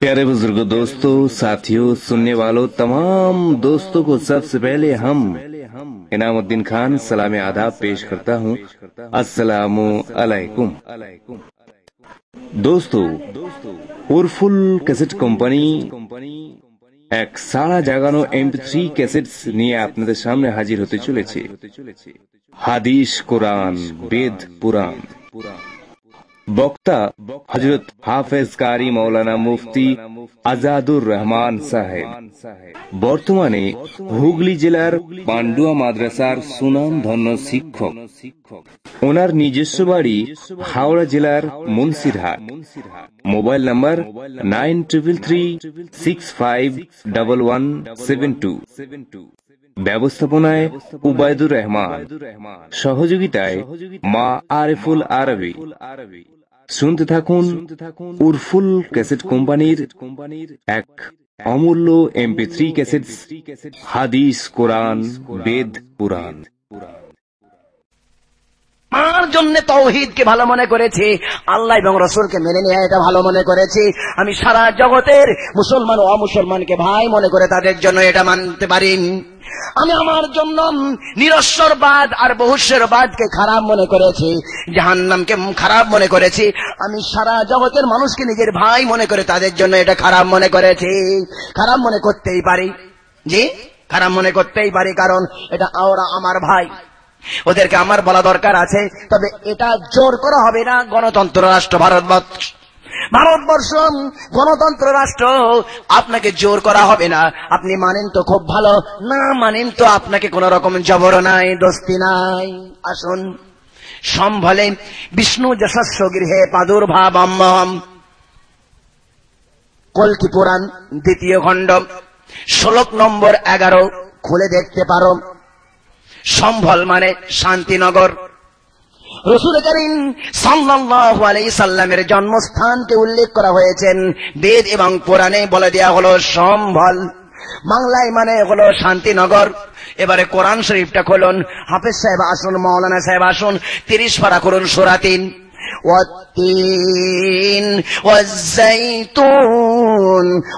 प्यारे बुजुर्ग दोस्तों साथियों सुनने वालों तमाम दोस्तों को सबसे पहले हम इनामुद्दीन खान सलाम आदाब पेश करता हूँ अस्सलामु अलैकुम दोस्तों উরফুল ক্যাসেট কোম্পানি এক সারা জাগানো এমপি থ্রি ক্যাসেটস নিয়ে আপনাদের সামনে হাজির হতে চলেছে হাদিস কোরআন বেদ পুরাণ বক্তা হজরত হাফেজ কারি মৌলানা মুফতি আজাদুর রহমান সাহেব। বর্তমানে হুগলি জেলার পান্ডুয়া মাদ্রাসার সুনাম ধন্য শিক্ষক। ওনার নিজস্ব বাড়ি হাওড়া জেলার Munsirhat mobile number nine triple three six five double one seven two. ব্যবস্থাপনায় উবায়দুর রহমান। সহযোগিতায় মা আরেফুল আরবি। শুনতে থাকুন উরফুল ক্যাসেট কোম্পানির কোম্পানির এক অমূল্য এমপি থ্রি ক্যাসেট হাদিস কোরআন বেদ পুরাণ। আমার জন্য তৌহিদকে ভালো মনে করেছি। আল্লাহ এবং রসুলকে মেনে নেওয়া এটা ভালো মনে করেছি। আমি সারা জগতের মুসলমান ও অমুসলমানকে ভাই মনে করে তাদের জন্য এটা মানতে পারি। আমি আমার জন্য নিরস্বরবাদ আর বহুস্বরবাদকে খারাপ মনে করেছি। জাহান্নামকে খারাপ মনে করেছি। আমি সারা জগতের মানুষকে নিজের ভাই মনে করে তাদের জন্য এটা খারাপ মনে করেছি। খারাপ মনে করতেই পারি। জি? খারাপ মনে করতেই পারি কারণ এটা আমার ভাই। ওদেরকে আমার বলা দরকার আছে, তবে এটা জোর করা হবে না গণতন্ত্র রাষ্ট্র, ভারতবর্ষ। ভারতবর্ষ, গণতন্ত্র রাষ্ট্র, আপনাকে জোর করা হবে না। আপনি মানেন তো খুব ভালো, না মানেন তো আপনাকে কোন রকম জবর নাই, দোস্তি নাই। আসুন, সম্ভলে বিষ্ণু যশস্ব গৃহে প্রাদুর্ভাব কলকি পুরাণ দ্বিতীয় খণ্ড ষোলক নম্বর এগারো, খুলে দেখতে পারো। সম্ভল মানে শান্তিনগর। রসুল করিম সাল্লামের জন্মস্থানকে উল্লেখ করা হয়েছেন। বেদ এবং পুরাণে বলে দেওয়া হলো সম্ভল। বাংলায় মানে হলো শান্তিনগর। এবারে কোরআন শরীফটা খুলুন। হাফেজ সাহেব আসুন, মৌলানা সাহেব আসুন। তিরিশ পারা করুন সোরাতিন والتين والزيتون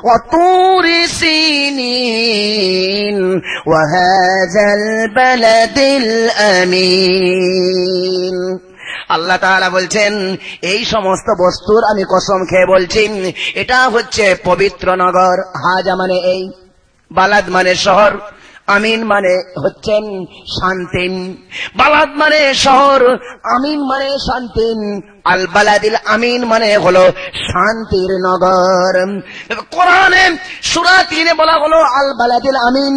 وطور سينين وهذا البلد الأمين আল্লাহ তাআলা বলছেন এই সমস্ত বস্তুর আমি কসম খেয়ে বলছি এটা হচ্ছে পবিত্র নগর হাজা মানে এই বালাদ মানে শহর আমিন মানে হচ্ছেন শান্তিন। বালাদ মানে শহর আমিন মানে শান্তিন। আল বালাদিল আমিন মানে হলো শান্তির নগর। কোরআনে, সুরা তিনে বলা হলো আল বালাদিল আমিন,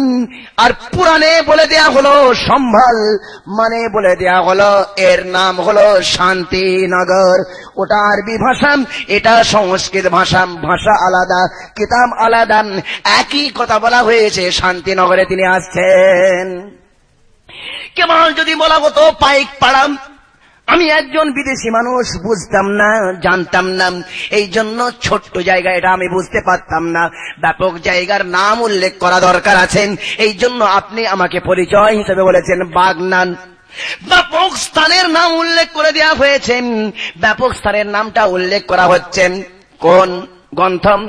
আর পুরাণে বলে দেয়া হলো সম্ভল মানে বলে দেয়া হলো এর নাম হলো শান্তিনগর ওটা আরবি ভাষা, এটা সংস্কৃত ভাষা ভাষা আলাদা, কিতাব আলাদা, একই কথা বলা হয়েছে শান্তিনগরে তিনি আসছেন। কেবল যদি বলা হতো পাইক পাড়াম আমি একজন বিদেশি মানুষ, বুঝতাম না, জানতাম না। এই জন্য ছোট্ট জায়গা এটা আমি বুঝতে পারতাম না। ব্যাপক জায়গার নাম উল্লেখ করা দরকার আছেন এই জন্য আপনি আমাকে পরিচয় হিসেবে বলেছেন, বাগনান। ব্যাপক স্থানের নাম উল্লেখ করে দেওয়া হয়েছে। ব্যাপক স্থানের নামটা উল্লেখ করা হচ্ছে। কোন গ্রন্থম?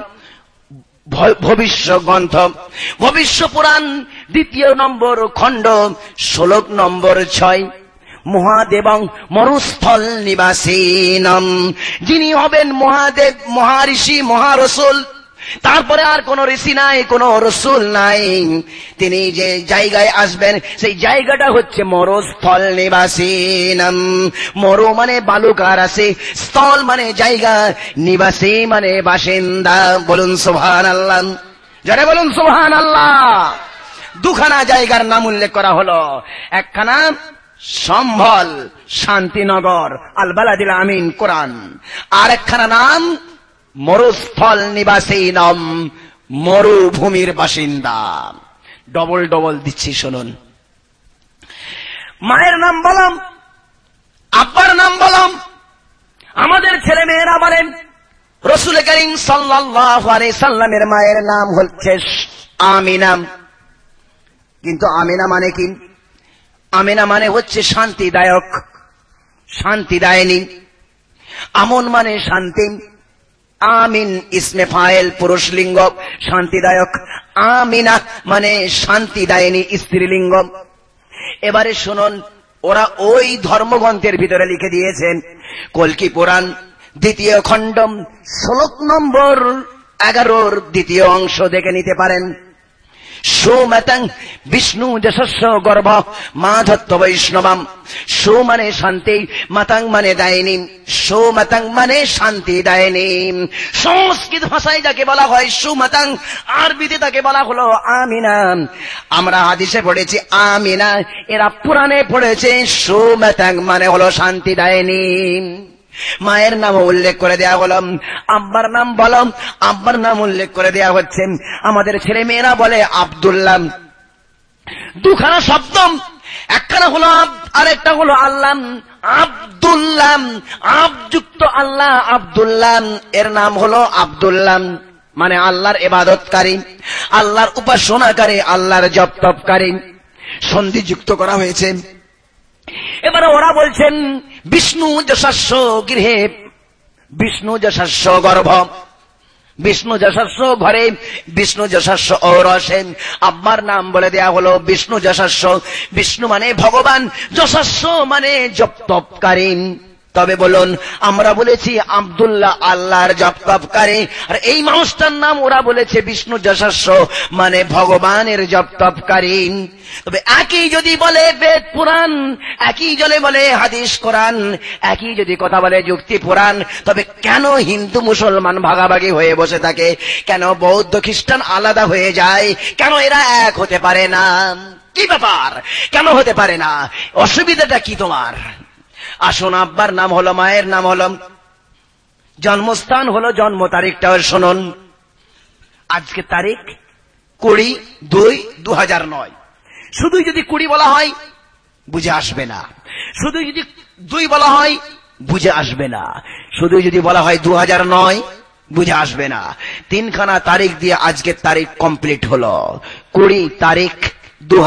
ভবিষ্য গ্রন্থ ভবিষ্য পুরাণ, দ্বিতীয় নম্বর খণ্ড, ষোলক নম্বর ছয়। মহাদেবং মরুস্থল নিবাসীনম। যিনি হবেন মহাদেব মহারিষি মহারসুল। তারপরে আর কোন ঋষি নাই, কোন রসুল নাই। তিনি যে জায়গায় আসবেন, সেই জায়গাটা হচ্ছে মরুস্থল নিবাসীনম। মরু মানে বালুকার আছে, স্থল মানে জায়গা, নিবাসী মানে বাসিন্দা। বলুন সোহান আল্লাহ যারা বলুন সোহান আল্লাহ দুখানা জায়গার নাম উল্লেখ করা হলো। একখানা সম্ভল শান্তিনগর, আলবালাদিল আমিন, কোরআন। আর একখানা নাম, মরুস্থল নিবাসী নম, মরুভূমির বাসিন্দা। ডবল ডবল দিচ্ছি, শুনুন। মায়ের নাম বলম, আব্বার নাম বলম, আমাদের ছেলে মেয়েরা বলেন, রসুল করিম সাল্লামের মায়ের নাম হচ্ছে আমিনাম কিন্তু আমিনা মানে কি? আমিনা মানে হচ্ছে শান্তিদায়ক। শান্তিদায়নী। আমন মানে শান্তি। আমিন ইসমে ফাইল পুরুষ লিঙ্গ। শান্তিদায়ক। আমিনা মানে শান্তিদায়িনী স্ত্রীলিঙ্গ। এবারে শুনুন, ওরা ওই ধর্মগ্রন্থের ভিতরে লিখে দিয়েছেন, কলকি পুরাণ, দ্বিতীয় খণ্ডম, শ্লোক নম্বর এগারোর দ্বিতীয় অংশ দেখে নিতে পারেন। সুমতং বিষ্ণু যশস্ব গর্ভ মাধত্ব বৈষ্ণবাম। সু মানে শান্তি, মাতাং মানে দায়নি সুমতং মানে শান্তি দায়নি সংস্কৃত ভাষায় যাকে বলা হয় সুমতং, আরবিতে তাকে বলা হলো আমিনা। আমরা হাদিসে পড়েছি আমিনা, এরা পুরাণে পড়েছে সুমতং মানে হলো শান্তি দায়নি মায়ের নাম উল্লেখ করে দেয়া হল। আব্বার নাম বলো। আব্বার নাম উল্লেখ করে দেয়া হচ্ছে। আমাদের ছেলে মেয়েরা বলে আবদুল্লাহ। দুখানা শব্দ। একখানা হলো আরেকটা হলো আল্লাহ। আবদুল্লাহ। আবযুক্ত আল্লাহ আবদুল্লাহ। এর নাম হলো আবদুল্লাহ। মানে আল্লাহর এবাদতকারী আল্লাহর উপাসনাকারী, আল্লাহর জপ তপকারী সন্ধিযুক্ত করা হয়েছে। এবারে ওরা বলছেন বিষ্ণু যশস্ব গৃহে, বিষ্ণু যশস্ব গর্ভ, বিষ্ণু যশস্ব ঘরে, বিষ্ণু যশস্ব ঔরসেন আব্বার নাম বলে দেয়া হলো বিষ্ণু যশস্ব। বিষ্ণু মানে ভগবান, যশস্ব মানে জপ তপকারী তবে বলুন, আমরা বলেছি আবদুল্লাহ আল্লাহর জপতপকারী আর এই মানুষটার নাম ওরা বলেছে বিষ্ণু যশস্ব মানে ভগবানের জপতপকারী তবে একই যদি বলে বেদ পুরাণ, একই জলে বলে হাদিস কোরআন, একই যদি কথা বলে যুক্তি পুরাণ, তবে কেন হিন্দু মুসলমান ভাগাভাগি হয়ে বসে থাকে? কেন বৌদ্ধ খ্রিস্টান আলাদা হয়ে যায়? কেন এরা এক হতে পারে না? কি ব্যাপার? কেন হতে পারে না? অসুবিধাটা কি তোমার? আসুন, আব্বার নাম হলো, মায়ের নাম হলো। জন্মস্থান হলো জন্ম তারিখটা শুনুন। আজকে তারিখ কুড়ি দুই দু হাজার নয়। শুধুই যদি কুড়ি বলা হয়, বুঝে আসবে না। শুধু যদি দুই বলা হয়, বুঝে আসবে না। শুধু যদি বলা হয় দু হাজার নয়, বুঝে আসবে না। তিনখানা তারিখ দিয়ে আজকের তারিখ কমপ্লিট হলো। কুড়ি তারিখ দু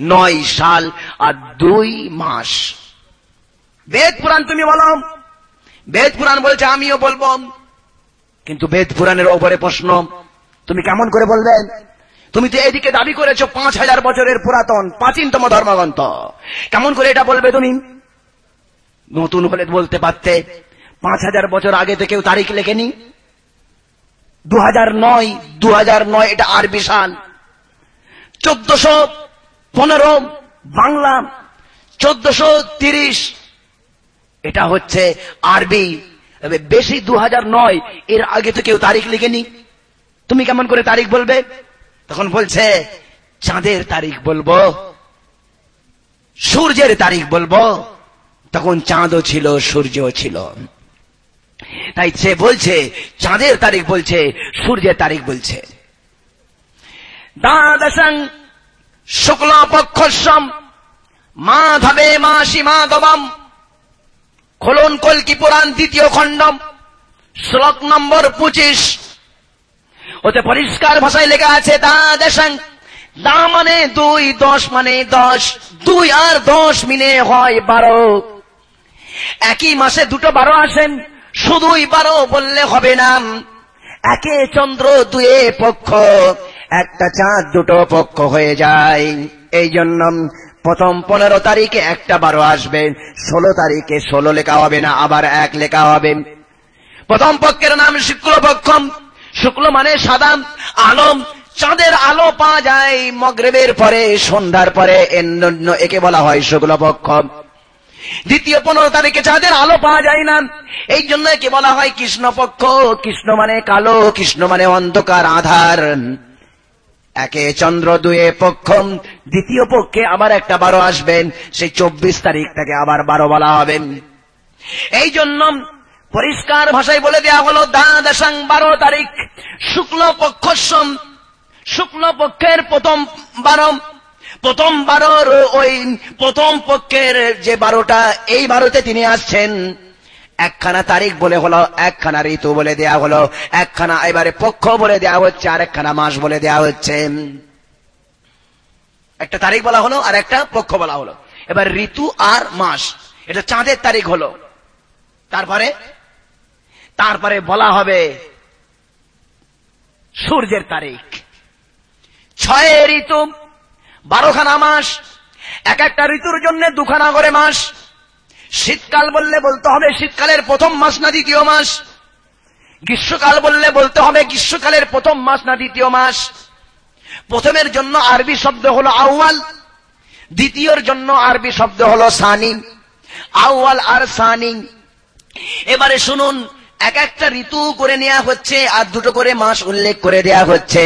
নয় সাল আর দুই মাস। বেদ পুরাণ তুমি বলো। বেদ পুরাণ বলছে, আমিও বলব। কিন্তু বেদ পুরাণের ওপরে প্রশ্ন, তুমি কেমন করে বলবে? তুমি তো এদিকে দাবি করেছ, পাঁচ হাজার বছরের পুরাতন, প্রাচীনতম ধর্মগ্রন্থ। কেমন করে এটা বলবে তুমি? নতুন হলে বলতে পারতে, পাঁচ হাজার বছর আগে তো কেউ তারিখ লেখেনি। দু হাজার নয় দু হাজার নয়, এটা আরবি সাল। চোদ্দশো পনেরো বাংলা, চোদ্দশো তিরিশ এটা হচ্ছে আরবি। বেশি দু নয়, এর আগে তো কেউ তারিখ লিখেনি। তুমি কেমন করে তারিখ বলবে? তখন বলছে, চাঁদের তারিখ বলব, সূর্যের তারিখ বলব। তখন চাঁদও ছিল, সূর্যও ছিল। তাই সে বলছে, চাঁদের তারিখ বলছে, সূর্যের তারিখ বলছে। দ্বাদশং শুক্লপক্ষম মাধবে মাসি মাধবম। খোলন কলকি পুরাণ দ্বিতীয় খণ্ডম? শ্লোক নম্বর পঁচিশ। ওতে পরিষ্কার ভাষায় লেখা আছে দা দেশাং দা মানে দুই দশ মানে দশ, দুই আর দশ মিলে হয় বারো। একই মাসে দুটো বারো আসেন, শুধুই বারো বললে হবে না। একে চন্দ্র দুয়ে পক্ষ, একটা চাঁদ দুটো পক্ষ হয়ে যায়। এই জন্য প্রথম পনেরো তারিখে একটা বারো আসবে, ষোলো তারিখে ষোলো লেখা হবে না, আবার এক লেখা হবে। প্রথম পক্ষের নাম শুক্লপক্ষ শুক্ল মানে সাদা, আলম। চাঁদের আলো পাওয়া যায় মগরেবের পরে, সন্ধ্যার পরে অন্য একে বলা হয় শুক্লপক্ষ দ্বিতীয় পনেরো তারিখে চাঁদের আলো পাওয়া যায় না, এই জন্য একে বলা হয় কৃষ্ণপক্ষ। কৃষ্ণ মানে কালো, কৃষ্ণ মানে অন্ধকার, আধার। একে চন্দ্র দুয়ে পক্ষ দ্বিতীয় পক্ষে আবার একটা বারো আসবেন। সেই চব্বিশ তারিখটাকে আবার বারো বলা হবেন এই জন্য পরিষ্কার ভাষায় বলে দেওয়া হলো, দ্বাদশাং বারো তারিখ শুক্ল পক্ষ শুক্ল পক্ষের প্রথম বারো, প্রথম বারোর ওই প্রথম পক্ষের যে বারোটা, এই বারোতে তিনি আসছেন। একখানা তারিখ বলে হলো, একখানা ঋতু বলে দেয়া হলো, একখানা এবারে পক্ষ বলে দেয়া হচ্ছে, আর একখানা মাস বলে দেয়া হচ্ছে। একটা তারিখ বলা হলো আর একটা পক্ষ বলা হলো। এবার ঋতু আর মাস, এটা চাঁদের তারিখ হলো। তারপরে? তারপরে বলা হবে সূর্যের তারিখ। ছয় ঋতু, বারোখানা মাস, এক একটা ঋতুর জন্য দুখানা করে মাস। শীতকাল বললে বলতে হবে শীতকালের প্রথম মাস না দ্বিতীয় মাস। গ্রীষ্মকাল বললে বলতে হবে গ্রীষ্মকালের প্রথম মাস না দ্বিতীয় মাস। প্রথমের জন্য আরবি শব্দ হলো আউয়াল, দ্বিতীয়র জন্য আরবি শব্দ হলো সানি। আউয়াল আর সানি। এবারে শুনুন, এক একটা ঋতু করে নেওয়া হচ্ছে আর দুটো করে মাস উল্লেখ করে দেয়া হচ্ছে।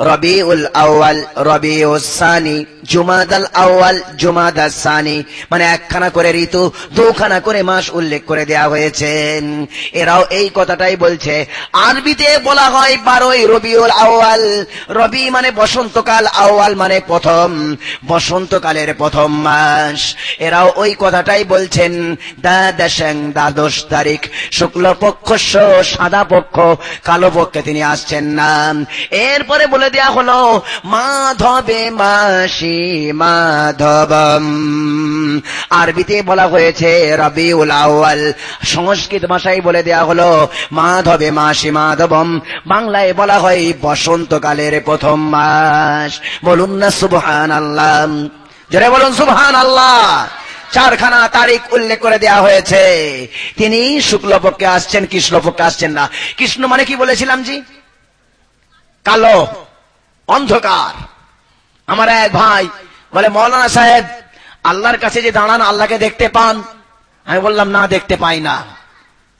রবি উল আউয়াল রবি সানি, জুমাদাল আউয়াল জুমাদাল সানি। মানে একখানা করে ঋতু, দুখানা করে মাস উল্লেখ করে দেয়া হয়েছে। এরাও এই কথাটাই বলছে। আরবিতে বলা হয় বারোই রবিউল আউয়াল। রবি মানে বসন্তকাল, আউয়াল মানে প্রথম, বসন্তকালের প্রথম মাস। এরাও ওই কথাটাই বলছেন, দ্বাদশং দ্বাদশ তারিখ। শুক্লপক্ষ সাদা পক্ষ, কালো পক্ষে তিনি আসছেন না। এরপরে বলে দেয়া হলো, মাধবে মাসি মাধবম। আরবিতে বলা হয়েছে, রবিউল আউয়াল। সংস্কৃত ভাষায় বলে দেয়া হলো, মাধবে মাসি মাধবম। বাংলায় বলা হয়, বসন্তকালের প্রথম মাস। বলুন না সুবহান আল্লাহ জোরে বলুন সুবহান আল্লাহ চারখানা তারিখ উল্লেখ করে দেয়া হয়েছে। তিনি শুক্লপক্ষে আসছেন, কৃষ্ণপক্ষে আসছেন না। কৃষ্ণ মানে কি বলেছিলাম জি? কালো। অন্ধকার। আমার এক ভাই বলে, মৌলানা সাহেব, আল্লাহর কাছে যে দাঁড়ান, আল্লাহকে দেখতে পান। আমি বললাম, না, দেখতে পাই না।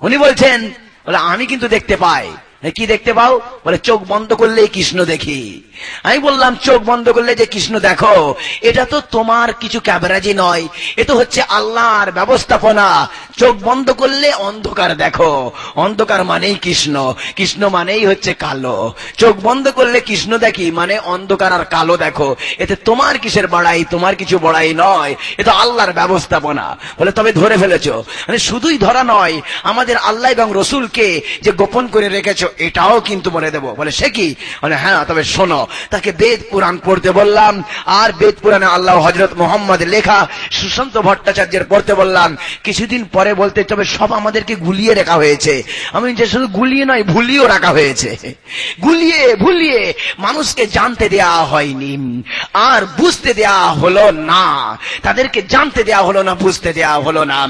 উনি বলছেন, বলে, আমি কিন্তু দেখতে পাই। কি দেখতে পাও? বলে, চোখ বন্ধ করলে কৃষ্ণ দেখি। আমি বললাম, চোখ বন্ধ করলে যে কৃষ্ণ দেখো, এটা তো তোমার কিছু ক্যামেরাজি নয়। এ তো হচ্ছে আল্লাহর ব্যবস্থাপনা। চোখ বন্ধ করলে অন্ধকার দেখো। অন্ধকার মানেই কৃষ্ণ। কৃষ্ণ মানেই হচ্ছে কালো। চোখ বন্ধ করলে কৃষ্ণ দেখি মানে অন্ধকার আর কালো দেখো। এতে তোমার কিসের বড়াই? তোমার কিছু বড়াই নয়। এ তো আল্লাহর ব্যবস্থাপনা। বলে, তবে ধরে ফেলেছ। মানে শুধুই ধরা নয়, আমাদের আল্লাহ এবং রসুলকে যে গোপন করে রেখেছো এটাও কিন্তু বলে দেব। বলে সে কি? বলে হ্যাঁ তবে শোনো, তাকে বেদ পুরাণ পড়তে বললাম, আর বেদ পুরাণে আল্লাহ হজরত মোহাম্মদ লেখা সুশান্ত ভট্টাচার্যের পড়তে বললাম, কিছুদিন পরে বলতে, তবে সব আমাদেরকে গুলিয়ে রাখা হয়েছে। আমি যে শুধু গুলিয়ে নয় ভুলিয়েও রাখা হয়েছে। গুলিয়ে, ভুলিয়ে মানুষকে জানতে দেয়া হয়নি, আর বুঝতে দেয়া হলো না। তাদেরকে জানতে দেয়া হলো না, বুঝতে দেয়া হলো না।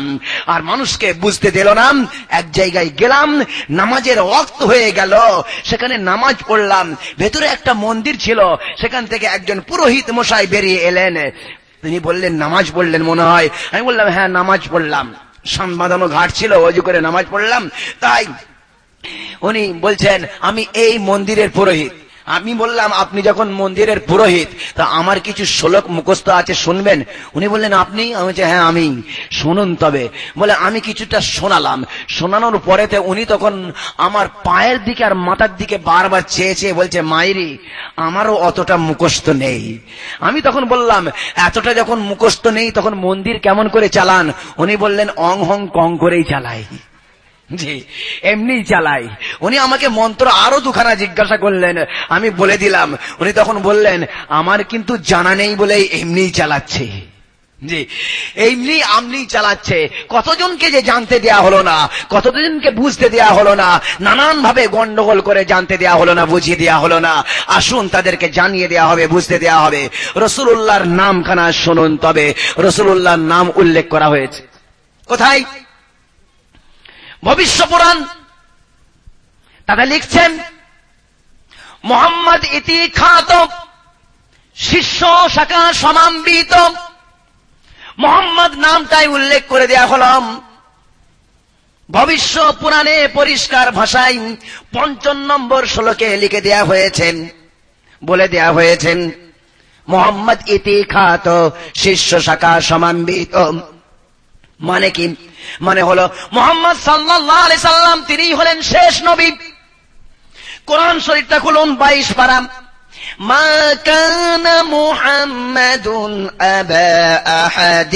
আর মানুষকে বুঝতে দিল না, এক জায়গায় গেলাম, নামাজের অক্ত হয়ে গেল। সেখানে নামাজ পড়লাম। ভেতরে একটা মন্দির ছিল। সেখান থেকে একজন পুরোহিত মশাই বেরিয়ে এলেন। তিনি বললেন, নামাজ পড়লেন মনে হয়? আমি বললাম হ্যাঁ নামাজ পড়লাম। সান বাঁধানো ঘাট ছিল অজু করে নামাজ পড়লাম। তাই উনি বলছেন, আমি এই মন্দিরের পুরোহিত। আমি বললাম, আপনি যখন মন্দিরের পুরোহিত, তা আমার কিছু শ্লোক মুখস্থ আছে, শুনবেন? উনি বললেন, আপনি? আমি হ্যাঁ আমি। শুনুন তবে। বলে, আমি কিছুটা শোনালাম। শোনানোর পরেতে উনি তখন আমার পায়ের দিকে আর মাথার দিকে বারবার চেয়ে চেয়ে বলছে, মাইরি, আমারও অতটা মুখস্থ নেই। আমি তখন বললাম, এতটা যখন মুখস্থ নেই, তখন মন্দির কেমন করে চালান? উনি বললেন, অং হং কং করেই চালাই। জি, এমনি চালাই। উনি আমাকে মন্ত্র আরও দুখানা জিজ্ঞাসা করলেন। আমি বলে দিলাম, উনি তখন বললেন, আমার কিন্তু জানা নেই বলে এমনি চালাচ্ছে। জি, এমনি আমনি চালাচ্ছে। কতজনকে যে জানতে দেয়া হলো না, কতজনকে বুঝতে দেয়া হলো না নানান ভাবে গন্ডগোল করে জানতে দেয়া হলো না, বুঝিয়ে দেয়া হলো না। আসুন, তাদেরকে জানিয়ে দেয়া হবে, বুঝতে দেয়া হবে। রসুল্লাহর নামখানা শুনুন তবে। রসুল্লাহর নাম উল্লেখ করা হয়েছে। কোথায়? ভবিষ্য পুরাণ। তাতে লিখছেন, মোহাম্মদ ইতি খাত শিষ্য শাখা সমাম্বিত। মোহাম্মদ নামটাই উল্লেখ করে দেয়া হলাম। ভবিষ্য পুরাণে পরিষ্কার ভাষায় পঞ্চম নম্বর শ্লোকে লিখে দেয়া হয়েছেন, বলে দেয়া হয়েছেন, মোহাম্মদ ইতি খাত শিষ্য শাখা সমাম্বিত। মানে কি মানে হলো মোহাম্মদ সাল্লাহ আলি সাল্লাম তিনি হলেন শেষ নবী কোরআন শরীফটা খুলুন বাইশ পারাম ما كان محمد أبا أحد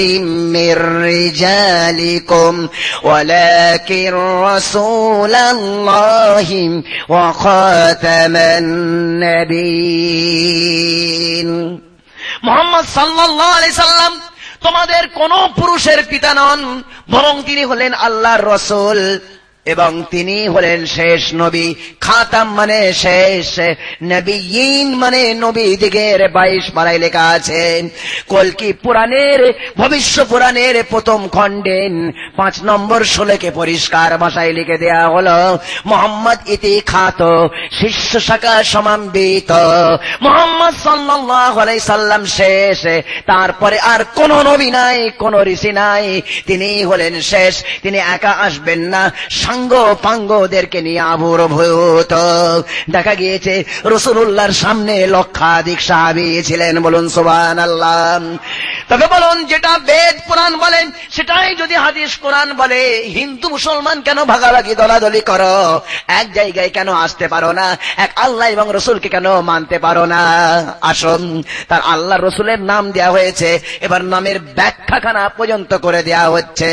من رجالكم ولكن رسول الله وخاتم النبيين মোহাম্মদ সাল্লাল্লাহু আলাইহি সাল্লাম তোমাদের কোন পুরুষের পিতা নন বরং তিনি হলেন আল্লাহর রসুল। এবং তিনি হলেন শেষ নবী, খাতাম মানে শেষ নবীন মানে নবী দিগের বাইশ পাড়ায় লেখা আছে কলকি পুরাণের, ভবিষ্য পুরাণের প্রথম খণ্ডেন, পাঁচ নম্বর ষোলোকে পরিষ্কার ভাষায় লিখে দেয়া হল, মোহাম্মদ ইতি খাত শিষ্য শাখা সমাম্বিত, মোহাম্মদ সাল্লাহ সাল্লাম শেষ, তারপরে আর কোন নবী নাই, কোন ঋষি নাই তিনি হলেন শেষ, তিনি একা আসবেন না সাঙ্গ পাঙ্গদেরকে নিয়ে আবুরভূত। দেখা গিয়েছে রসুল্লাহর সামনে লক্ষাধিক সাহাবি ছিলেন বলুন সোবান আল্লাহ তবে বলুন, যেটা বেদ পুরাণ বলেন, সেটাই যদি হাদিস কোরআন বলে, হিন্দু মুসলমান কেন ভাগাভাগি দলাদলি করো? এক জায়গায় কেন আসতে পারো না? এক আল্লাহ এবং রসুলকে কেন মানতে পারো না? আসুন, তার আল্লাহ রসুলের নাম দেয়া হয়েছে, এবার নামের ব্যাখ্যাখানা পর্যন্ত করে দেয়া হচ্ছে।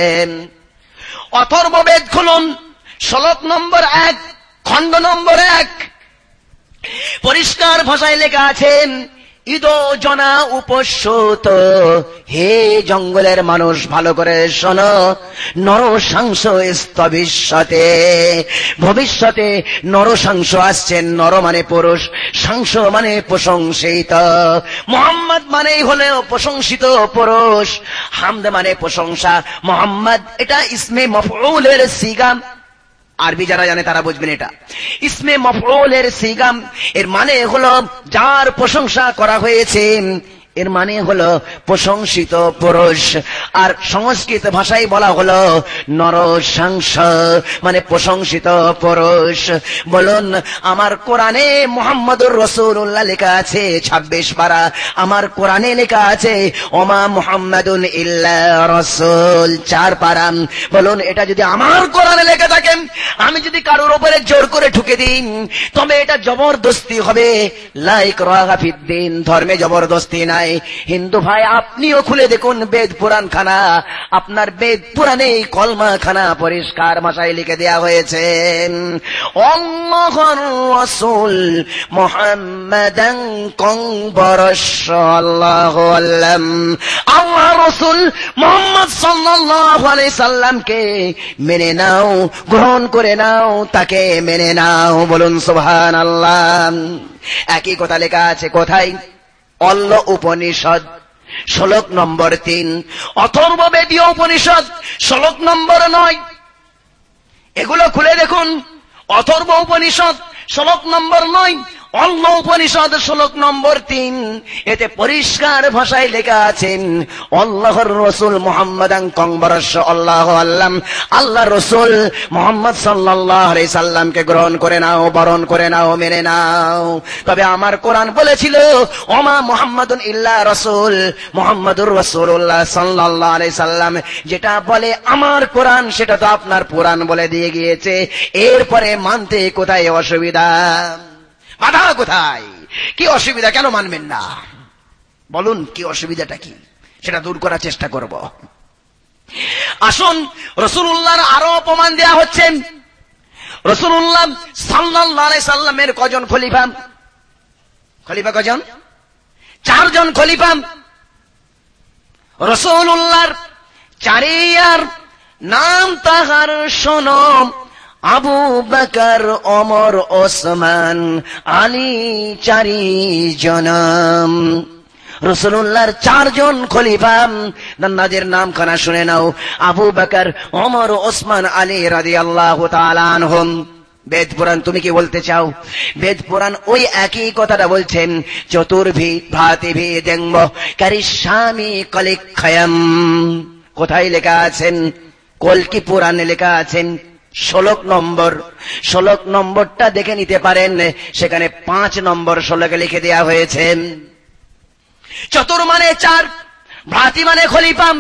অথর্ববেদ খুলুন শ্লোক নম্বর এক, খণ্ড নম্বর এক। পরিষ্কার ভাষায় লেখা আছেন ইদ জনা উপস্যত। হে জঙ্গলের মানুষ, ভালো করে শোন। নরসাংস স্তবিষ্যতে ভবিষ্যতে নরসাংস আসছেন নর মানে পুরুষ, সাংস মানে প্রশংসিত। মোহাম্মদ মানেই হলেও প্রশংসিত পুরুষ। হামদ মানে প্রশংসা। মোহাম্মদ, এটা ইসমে মফউলের সিগাম আরবি যারা জানে তারা বুঝবেন এটা। ইসমে মফরুলের সিগাম, এর মানে হলো যার প্রশংসা করা হয়েছে এর মানে হলো প্রশংসিত পুরুষ। আর সংস্কৃত ভাষায় বলা হলো নরসাংস মানে প্রশংসিত পুরুষ। বলুন, আমার কোরআনে মোহাম্মদুর রসুল্লাহ লেখা আছে ছাব্বিশ পারা। আমার কোরআনে লেখা আছে, ওমা মোহাম্মদুল ইল্লা রসুল, চার পারা। বলুন, এটা যদি আমার কোরআনে লেখা থাকেন আমি যদি কারোর উপরে জোর করে ঠুকে দিন তবে এটা জবরদস্তি হবে। লাইক রাগাফিদ্দিন ধর্মে জবরদস্তি নাই। নাই। হিন্দু ভাই, আপনিও খুলে দেখুন বেদ পুরাণ খানা আপনার বেদ পুরাণে কলমা খানা পরিষ্কার ভাষায় লিখে দেওয়া হয়েছে। মেনে নাও, গ্রহণ করে নাও, তাকে মেনে নাও, বলুন সুবহান আল্লাহ একই কথা লেখা আছে কোথায়? অল্ল উপনিষদ, শ্লোক নম্বর তিন। অথর্ব বেদীয় উপনিষদ, শ্লোক নম্বর নয়। এগুলো খুলে দেখুন। অথর্ব উপনিষদ, শ্লোক নম্বর নয়। অন্য উপনিষদ শ্লোক নম্বর তিন। এতে পরিষ্কার ভাষায় লেখা আছেন অল্লাহর রসুল মোহাম্মদ কংবরস আল্লাহ আল্লাম। আল্লাহ রসুল মোহাম্মদ সাল্লাহ সাল্লামকে গ্রহণ করে নাও, বরণ করে নাও, মেনে নাও। তবে আমার কোরআন বলেছিল, ওমা মোহাম্মদ ইল্লা রসুল, মোহাম্মদুর রসুল্লাহ সাল্লাহ আলাই সাল্লাম। যেটা বলে আমার কোরআন, সেটা তো আপনার পুরাণ বলে দিয়ে গিয়েছে। এরপরে মানতে কোথায় অসুবিধা? বাধা কোথায়? কি অসুবিধা কেন মানবেন না? বলুন, কি অসুবিধাটা কি? সেটা দূর করার চেষ্টা করব। আসুন রসুল্লাহর আরও অপমান দেয়া হচ্ছে। রসুল্লাহ সাল্লাহ সাল্লামের কজন খলিফা? খলিফা কজন? চারজন খলিফা। রসুল্লাহর চারিয়ার নাম তাহার সোনম। আবু বকর অমর ওসমান, আলী, চারি জনম। রসুল্লাহর চারজন খলিফা। নাদের নাম খানা শুনে নাও। আবু বকর অমর ওসমান, আলী রাজি আল্লাহ তালানহম বেদ পুরাণ তুমি কি বলতে চাও? বেদ পুরাণ ওই একই কথাটা বলছেন, চতুর্ভি ভ্রাতিভি দেঙ্গ কারিস্বামী কলিক্ষয়ম। কোথায় লেখা আছেন? কলকি পুরাণে লেখা আছেন ষোলক নম্বর। ষোলক নম্বরটা দেখে নিতে পারেন। সেখানে পাঁচ নম্বর ষোলকে লিখে দেওয়া হয়েছে। চতুর মানে চার ভ্রাতি মানে খলিফাম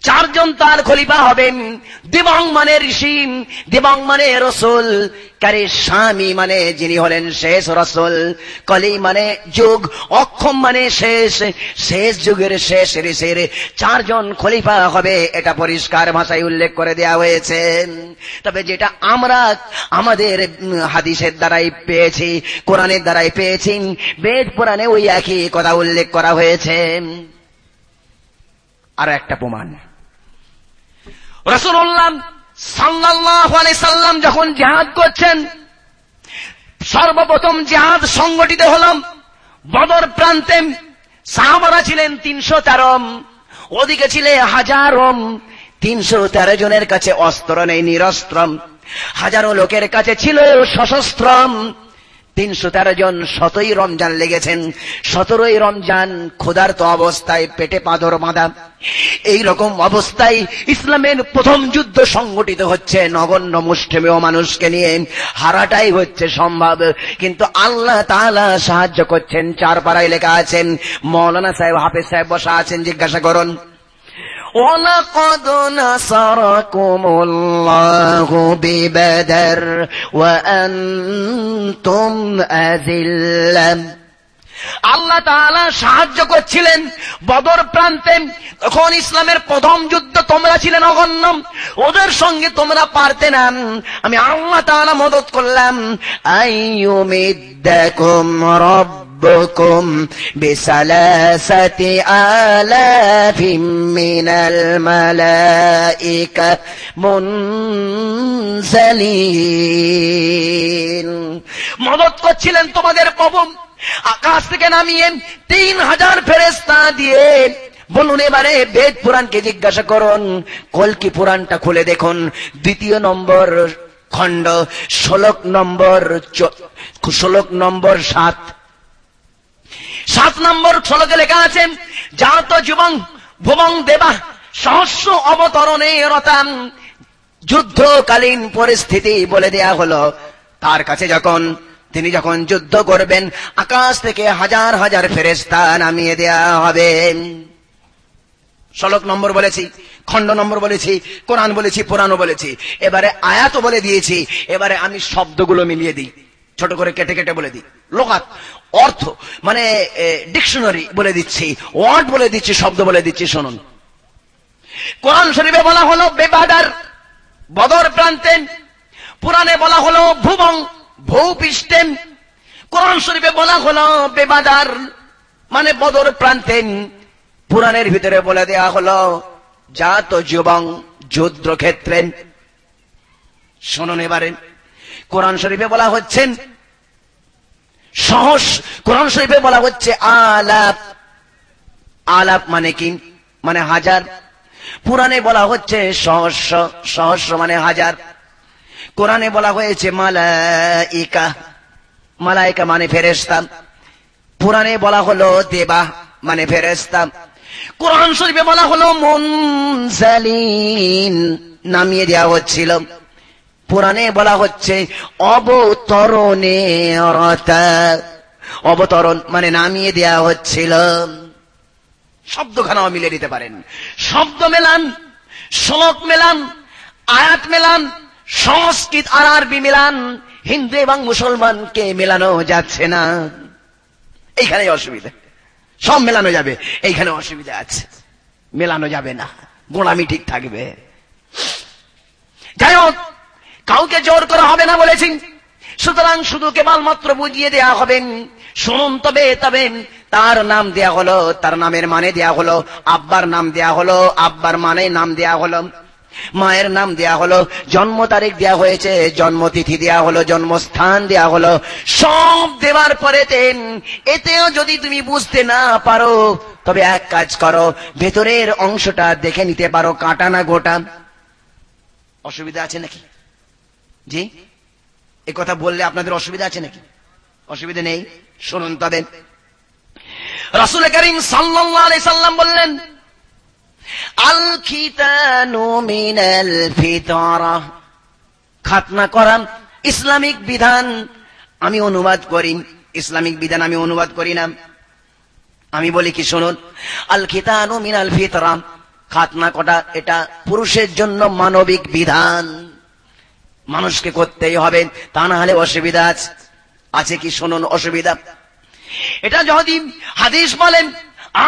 চারজন তার খলিফা হবেন। দিবং মানে ঋষি, দিবং মানে রসুল। কারে স্বামী মানে যিনি হলেন শেষ রসুল। কলি মানে যুগ, অক্ষম মানে শেষ। শেষ যুগের শেষ ঋষির চারজন খলিফা হবে, এটা পরিষ্কার ভাষায় উল্লেখ করে দেওয়া হয়েছে। তবে যেটা আমরা আমাদের হাদিসের দ্বারাই পেয়েছি, কোরআনের দ্বারাই পেয়েছি, বেদ পুরাণে ওই একই কথা উল্লেখ করা হয়েছে। আর একটা প্রমাণ। রসুল্লাহ সাল্লাম যখন জিহাদ করছেন, সর্বপ্রথম জিহাদ সংগঠিত হলাম। বদর প্রান্তে সাহাবারা ছিলেন তিনশো তেরো ওদিকে ছিলে হাজারো তিনশো তেরো জনের কাছে অস্ত্র নেই নিরস্ত্রম হাজারো লোকের কাছে ছিল সশস্ত্রম। তিনশো তেরো জন শতই রমজান লেগেছেন। সতেরোই রমজান ক্ষুধার্ত অবস্থায় পেটে পাদর বাঁধা। এই রকম অবস্থায় ইসলামের প্রথম যুদ্ধ সংগঠিত হচ্ছে নগণ্য মুষ্টিমেয় মানুষকে নিয়ে। হারাটাই হচ্ছে সম্ভব। কিন্তু আল্লাহ তাআলা সাহায্য করছেন। চার পাড়ায় লেখা আছেন। মৌলানা সাহেব, হাফেজ সাহেব বসা আছেন। জিজ্ঞাসা করুন। ولقد نصركم الله ببدر وأنتم أذلة আল্লাহ তাআলা সাহায্য করছিলেন বদর প্রান্তে তখন ইসলামের প্রথম যুদ্ধ তোমরা ছিলেন অগণ্য ওদের সঙ্গে তোমরা পারতে না আমি আল্লাহ তাআলা মদত করলাম আইয়ুমিদ্দাকুম রব্বুকুম বিসালাসাতি আলাফিম মিনাল মালাইকা মুনজালিন মদত করছিলেন তোমাদের প্রভু আকাশ থেকে নামিয়ে তিন হাজার ফেরেস্তা দিয়ে বলুন এবারে বেদ পুরাণকে জিজ্ঞাসা করুন। কলকি পুরাণটা খুলে দেখুন। দ্বিতীয় নম্বর খণ্ড ষোলক নম্বর ষোলক নম্বর সাত। সাত নম্বর ষোলকে লেখা আছে, জাত যুবং ভুবং দেবা সহস্র অবতরণে রতাম। যুদ্ধকালীন পরিস্থিতি বলে দেয়া হলো। তার কাছে যখন, তিনি যখন যুদ্ধ করবেন, আকাশ থেকে হাজার হাজার ফেরেস্তা নামিয়ে দেয়া হবে। শলক নম্বর বলেছি, খণ্ড নম্বর বলেছি, কোরআন বলেছি, পুরাণও বলেছি। এবারে আয়াত বলে দিয়েছি, এবারে আমি শব্দগুলো মিলিয়ে দিই, ছোট করে কেটে কেটে বলে দিই। লোকাত, অর্থ মানে ডিকশনারি বলে দিচ্ছি, ওয়ার্ড বলে দিচ্ছি, শব্দ বলে দিচ্ছি, শুনুন। কোরআন শরীফে বলা হলো বেবাদার, বদর প্রান্তে পুরাণে বলা হলো ভুবং ভূপৃষ্ঠে কোরআন শরীফে বলা হলো বেবাদার মানে বদর প্রান্তে পুরাণের ভিতরে বলে দেয়া হলো, জাত যুবং যুদ্ধ ক্ষেত্রে শুনুন এবারে, কোরআন শরীফে বলা হচ্ছেন সহস কোরআন শরীফে বলা হচ্ছে আলাপ। আলাপ মানে কি? মানে হাজার। পুরাণে বলা হচ্ছে সহস্র। সহস্র মানে হাজার। কোরআনে বলা হয়েছে মালাইকা। মালাইকা মানে ফেরেস্তা পুরাণে বলা হলো দেবা মানে ফেরেস্তা কোরআন শরীফে বলা হলো মুনজালিন নামিয়ে দেওয়া হচ্ছিল। পুরাণে বলা হচ্ছে, অবতরণে অবতরণ মানে নামিয়ে দেওয়া হচ্ছিল। শব্দখানাও মিলে দিতে পারেন। শব্দ মেলান, শ্লোক মেলান, আয়াত মেলান, সংস্কৃত আর আরবি মেলান, হিন্দু এবং মুসলমানকে মেলানো যাচ্ছে না। এইখানে অসুবিধা। সব মেলানো যাবে। এইখানে অসুবিধা আছে। মেলানো যাবে না। গোলামি ঠিক থাকবে। যাই হোক কাউকে জোর করা হবে না বলেছেন সুতরাং শুধু কেবল মাত্র বুঝিয়ে দেয়া হবেন শুনুন তবে তবে। তার নাম দেয়া হলো, তার নামের মানে দেয়া হলো, আব্বার নাম দেয়া হলো, আব্বার মানে নাম দেয়া হলো। মায়ের নাম দেয়া হলো, জন্ম তারিখ দেয়া হয়েছে জন্মতিথি দেয়া হলো, জন্মস্থান দেয়া হলো। সব দেওয়ার পরে এতেও যদি তুমি বুঝতে না পারো, তবে এক কাজ করো, ভেতরের অংশটা দেখে নিতে পারো, কাটা না গোটা। অসুবিধা আছে নাকি? জি? এ কথা বললে আপনাদের অসুবিধা আছে নাকি? অসুবিধা নেই। শুনুন তবে রাসুল করিম সাল্লাম বললেন আল খিতানু খাতনা করাম ইসলামিক বিধান আমি অনুবাদ করি। ইসলামিক বিধান আমি অনুবাদ করি না। আমি বলি কি, শুনুন আল খিতানু মিনাল ফিতরা। খাতনা করা, এটা পুরুষের জন্য মানবিক বিধান। মানুষকে করতেই হবে, তা না হলে অসুবিধা আছে আছে কি শুনুন অসুবিধা? এটা যদি হাদিস বলেন,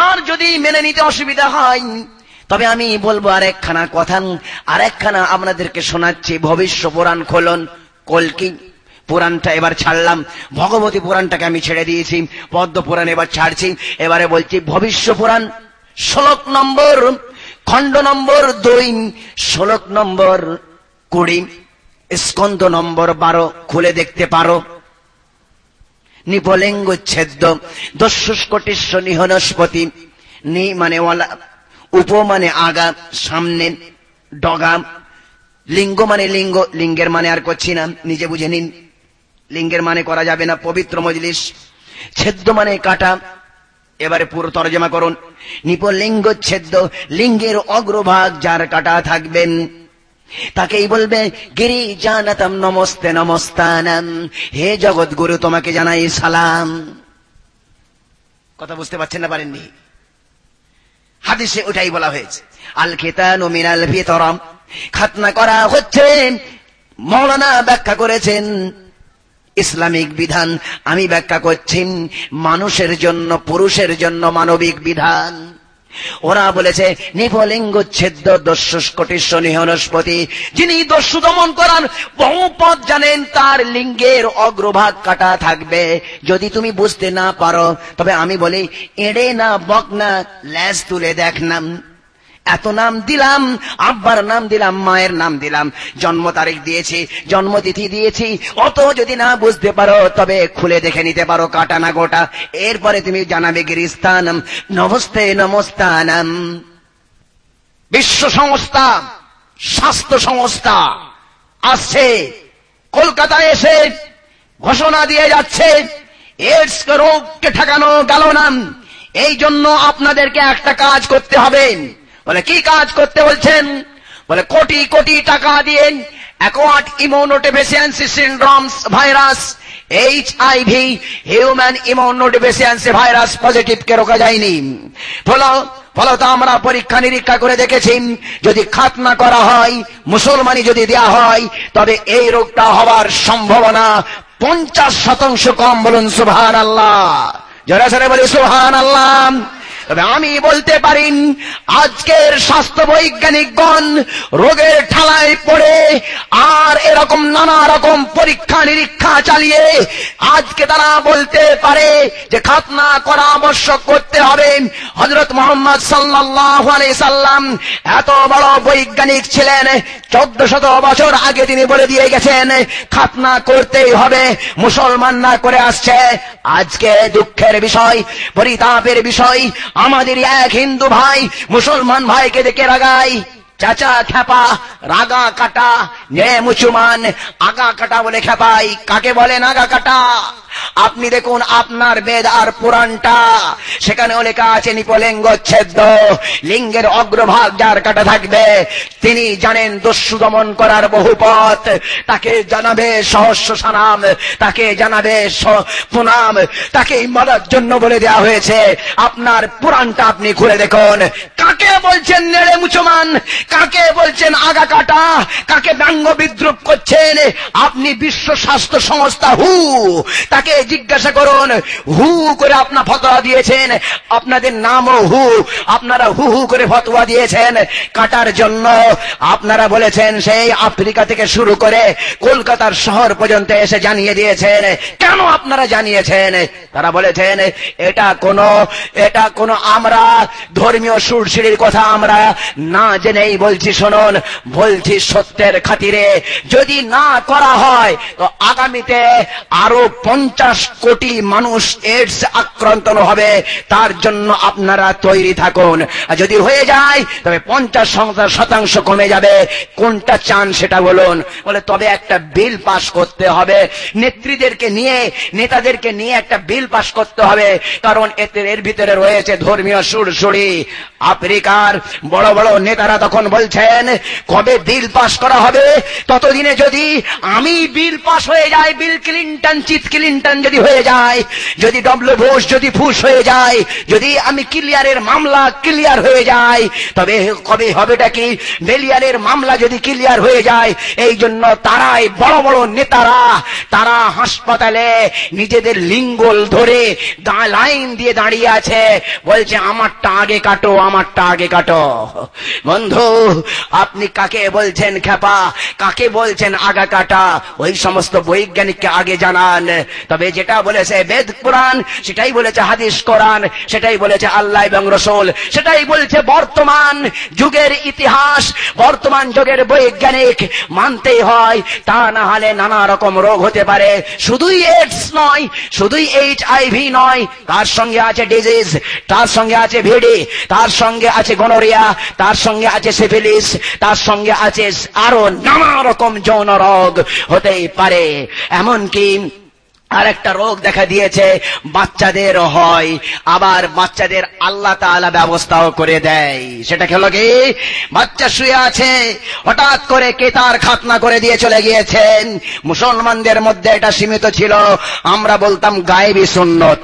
আর যদি মেনে নিতে অসুবিধা হয়, তবে আমি বলব আরেকখানা কথা, আরেকখানা আপনাদেরকে শোনাচ্ছি, ভবিষ্য পুরাণ খোলন কলকি পুরাণটা এবার ছাড়লাম, ভগবতী পুরাণটাকে আমি ছেড়ে দিয়েছি, পদ্ম পুরাণ এবার ছাড়ছি, এবারে বলছি ভবিষ্য পুরাণ, শ্লোক নম্বর, খণ্ড নম্বর দুই, শ্লোক নম্বর কুড়ি। স্কন্দ নম্বর বারো, খুলে দেখতে পারো। নিপলিঙ্গ ছেদ্য দস্যুষ্কটিস্ব নিহনস্পতি, নি মানে ওয়ালা, উপ মানে আগা, সামনে ডগা, লিঙ্গ মানে লিঙ্গ, লিঙ্গের মানে আর করছি না, নিজে বুঝে নিন। লিঙ্গের মানে করা যাবে না, পবিত্র মজলিস। ছেদ্য মানে কাটা, এবারে পুরো তরজমা করুন। নিপলিঙ্গ ছেদ্য, লিঙ্গের অগ্রভাগ যার কাটা থাকবেন। তাকেই বলবে, গিরি জানাতাম নমস্তে নমস্তানাম। হে জগৎ গুরু তোমাকে জানাই সালাম। কথা বুঝতে পারছেন না পারেননি? হাদিসে ওটাই বলা হয়েছে, আল খেতান মিনাল ভিতরম খাতনা করা হচ্ছে, মৌলানা ব্যাখ্যা করেছেন, ইসলামিক বিধান আমি ব্যাখ্যা করছি, মানুষের জন্য, পুরুষের জন্য মানবিক বিধান। ওরা বলেছে, নিপলিঙ্গ ছেদ্য দস্যুষ্কটিস্ব নিহনস্পতি, যিনি দস্যু দমন করান, বহু পথ জানেন তার লিঙ্গের অগ্রভাগ কাটা থাকবে। যদি তুমি বুঝতে না পারো, তবে আমি বলি, এড়ে না, বক না ল্যাস তুলে দেখ না। এত নাম দিলাম, আব্বার নাম দিলাম, মায়ের নাম দিলাম। জন্ম তারিখ দিয়েছি, জন্মতিথি দিয়েছি। অত যদি না বুঝতে পারো, তবে খুলে দেখে নিতে পারো কাটা না গোটা। এরপরে তুমি জানাবে গিরিস্তানম, নমস্তে নমস্তানম। বিশ্ব সংস্থা, স্বাস্থ্য সংস্থা আসছে। কলকাতায় এসে ঘোষণা দিয়ে যাচ্ছে এইডস রোগকে ঠেকানো গেল না। এই জন্য আপনাদেরকে একটা কাজ করতে হবে। বলে, কি কাজ করতে বলছেন? বলে, কোটি কোটি টাকা দিয়ে acquired immunodeficiency syndromes virus, H I V human immunodeficiency virus পজিটিভকে রোকা যায়নি। ফলো ফলত আমরা পরীক্ষা নিরীক্ষা করে দেখেছি। যদি খাতনা করা হয়, মুসলমানি যদি দেয়া হয়, তবে এই রোগটা হওয়ার সম্ভাবনা পঞ্চাশ শতাংশ কম বলুন সুভান আল্লাহ যারা সারে বলি সুহান আল্লাহ তবে আমি বলতে পারি, আজকের স্বাস্থ্য বৈজ্ঞানিকগণ রোগের ঠালায় পড়ে আর এরকম নানা রকম পরীক্ষা নিরীক্ষা চালিয়ে আজকে তারা বলতে পারে যে খাতনা করা আবশ্যক করতে হবে। হজরত মোহাম্মদ সাল্লাহ সাল্লাম এত বড় বৈজ্ঞানিক ছিলেন চোদ্দ শত বছর আগে তিনি বলে দিয়ে গেছেন, খাতনা করতেই হবে মুসলমান না করে আসছে। আজকে দুঃখের বিষয়, পরিতাপের বিষয় আমাদের এক হিন্দু ভাই, মুসলমান ভাইকে দেখে রাগাই চাচা খেপা রাগা কাটা, নে মুসলমান আগা কাটা বলে খেপাই কাকে বলেন আগা কাটা? আপনি দেখুন, আপনার বেদ আর পুরাণটা। সেখানে লেখা আছে, নিপলিঙ্গ ছেদ্য। লিঙ্গের অগ্রভাগ যার কাটা থাকবে, তিনি জানেন দস্যু দমন করার বহু পথ। তাকে জানাবে সহস্র সানাম, তাকে জানাবে পুনাম। তাকে মারার জন্য বলে দেওয়া হয়েছে। আপনার পুরাণটা আপনি খুলে দেখুন। কাকে বলছেন নেড়ে মুসলমান কাকে বলছেন আগা কাটা? কাকে ব্যঙ্গ বিদ্রুপ করছেন? আপনি বিশ্ব স্বাস্থ্য সংস্থা হু। তাকে জিজ্ঞাসা করুন হু করে আপনার ফতোয়া দিয়েছেন। আপনাদের নামও হু। আপনারা হু হু করে ফতোয়া দিয়েছেন। কাটার জন্য আপনারা বলেছেন, সেই আফ্রিকা থেকে শুরু করে কলকাতার শহর পর্যন্ত এসে জানিয়ে দিয়েছেন। কেন আপনারা জানিয়েছেন? তারা বলেছেন, এটা কোনো এটা কোনো আমরা, ধর্মীয় সুরসিড়ির কথা আমরা না জেনেই বলছি, শুনুন, বলছি সত্যের খাতিরে। যদি না করা হয়, তো আগামীতে আরও পঞ্চাশ কোটি মানুষ এইডস আক্রান্ত হবে, তার জন্য আপনারা তৈরি থাকুন। আর যদি হয়ে যায়, তবে পঞ্চাশ শতাংশ কমে যাবে। কোনটা চান সেটা বলুন। বলে, তবে একটা বিল পাস করতে হবে। নেত্রীদেরকে নিয়ে, নেতাদেরকে নিয়ে একটা বিল পাস করতে হবে। কারণ এতে, এর ভিতরে রয়েছে ধর্মীয় সুরসুরি আফ্রিকার বড় বড় নেতারা তখন বলছেন, কবে বিল পাস করা হবে? ততদিনে যদি আমি বিল পাস হয়ে যায় বিল ক্লিন্টন, চিত ক্লিন্টন যদি হয়ে যায়। যদি ডব্লু বোস, যদি ফুস হয়ে যায়, যদি আমি ক্লিয়ারের মামলা ক্লিয়ার হয়ে যায় তবে কবে হবেটা কি? বেলিয়ারের মামলা যদি ক্লিয়ার হয়ে যায়, এই জন্য তারাই বড় বড় নেতারা, তারা হাসপাতালে নিজেদের লিঙ্গল ধরে লাইন দিয়ে দাঁড়িয়ে আছে। বলছে, আমারটা আগে কাটো, আমারটা আগে কাটো। বন্ধু, আপনি কাকে বলছেন খেপা কাকে বলছেন আগা কাটা ওই সমস্ত বৈজ্ঞানিককে আগে জানান। তবে যেটা বলেছে বেদ কোরআন, সেটাই বলেছে হাদিস কোরআন, সেটাই বলেছে আল্লাহ এবং রসুল, সেটাই বলছে বর্তমান যুগের ইতিহাস, বর্তমান যুগের বৈজ্ঞানিক, মানতেই হয়, তা না হলে নানা রকম রোগ হতে পারে। শুধুই এইডস নয়, শুধুই এইচ আইভি নয়, তার সঙ্গে আছে ডিজিজ তার সঙ্গে আছে ভিডি তার সঙ্গে আছে গনোরিয়া তার সঙ্গে আছে সিফিলিস তার সঙ্গে আছে আরও নানা রকম যৌন রোগ হতেই পারে। এমনকি আর একটা রোগ দেখা দিয়েছে, বাচ্চাদের হয়। আবার বাচ্চাদের আল্লাহ তাআলা ব্যবস্থাও করে দেয়। সেটা খেলো কি? বাচ্চা শুয়ে আছে, হঠাৎ করে কে তার খাতনা করে দিয়ে চলে গিয়েছেন? মুসলমানদের মধ্যে এটা সীমিত ছিল, আমরা বলতাম গায়েবী সুন্নত।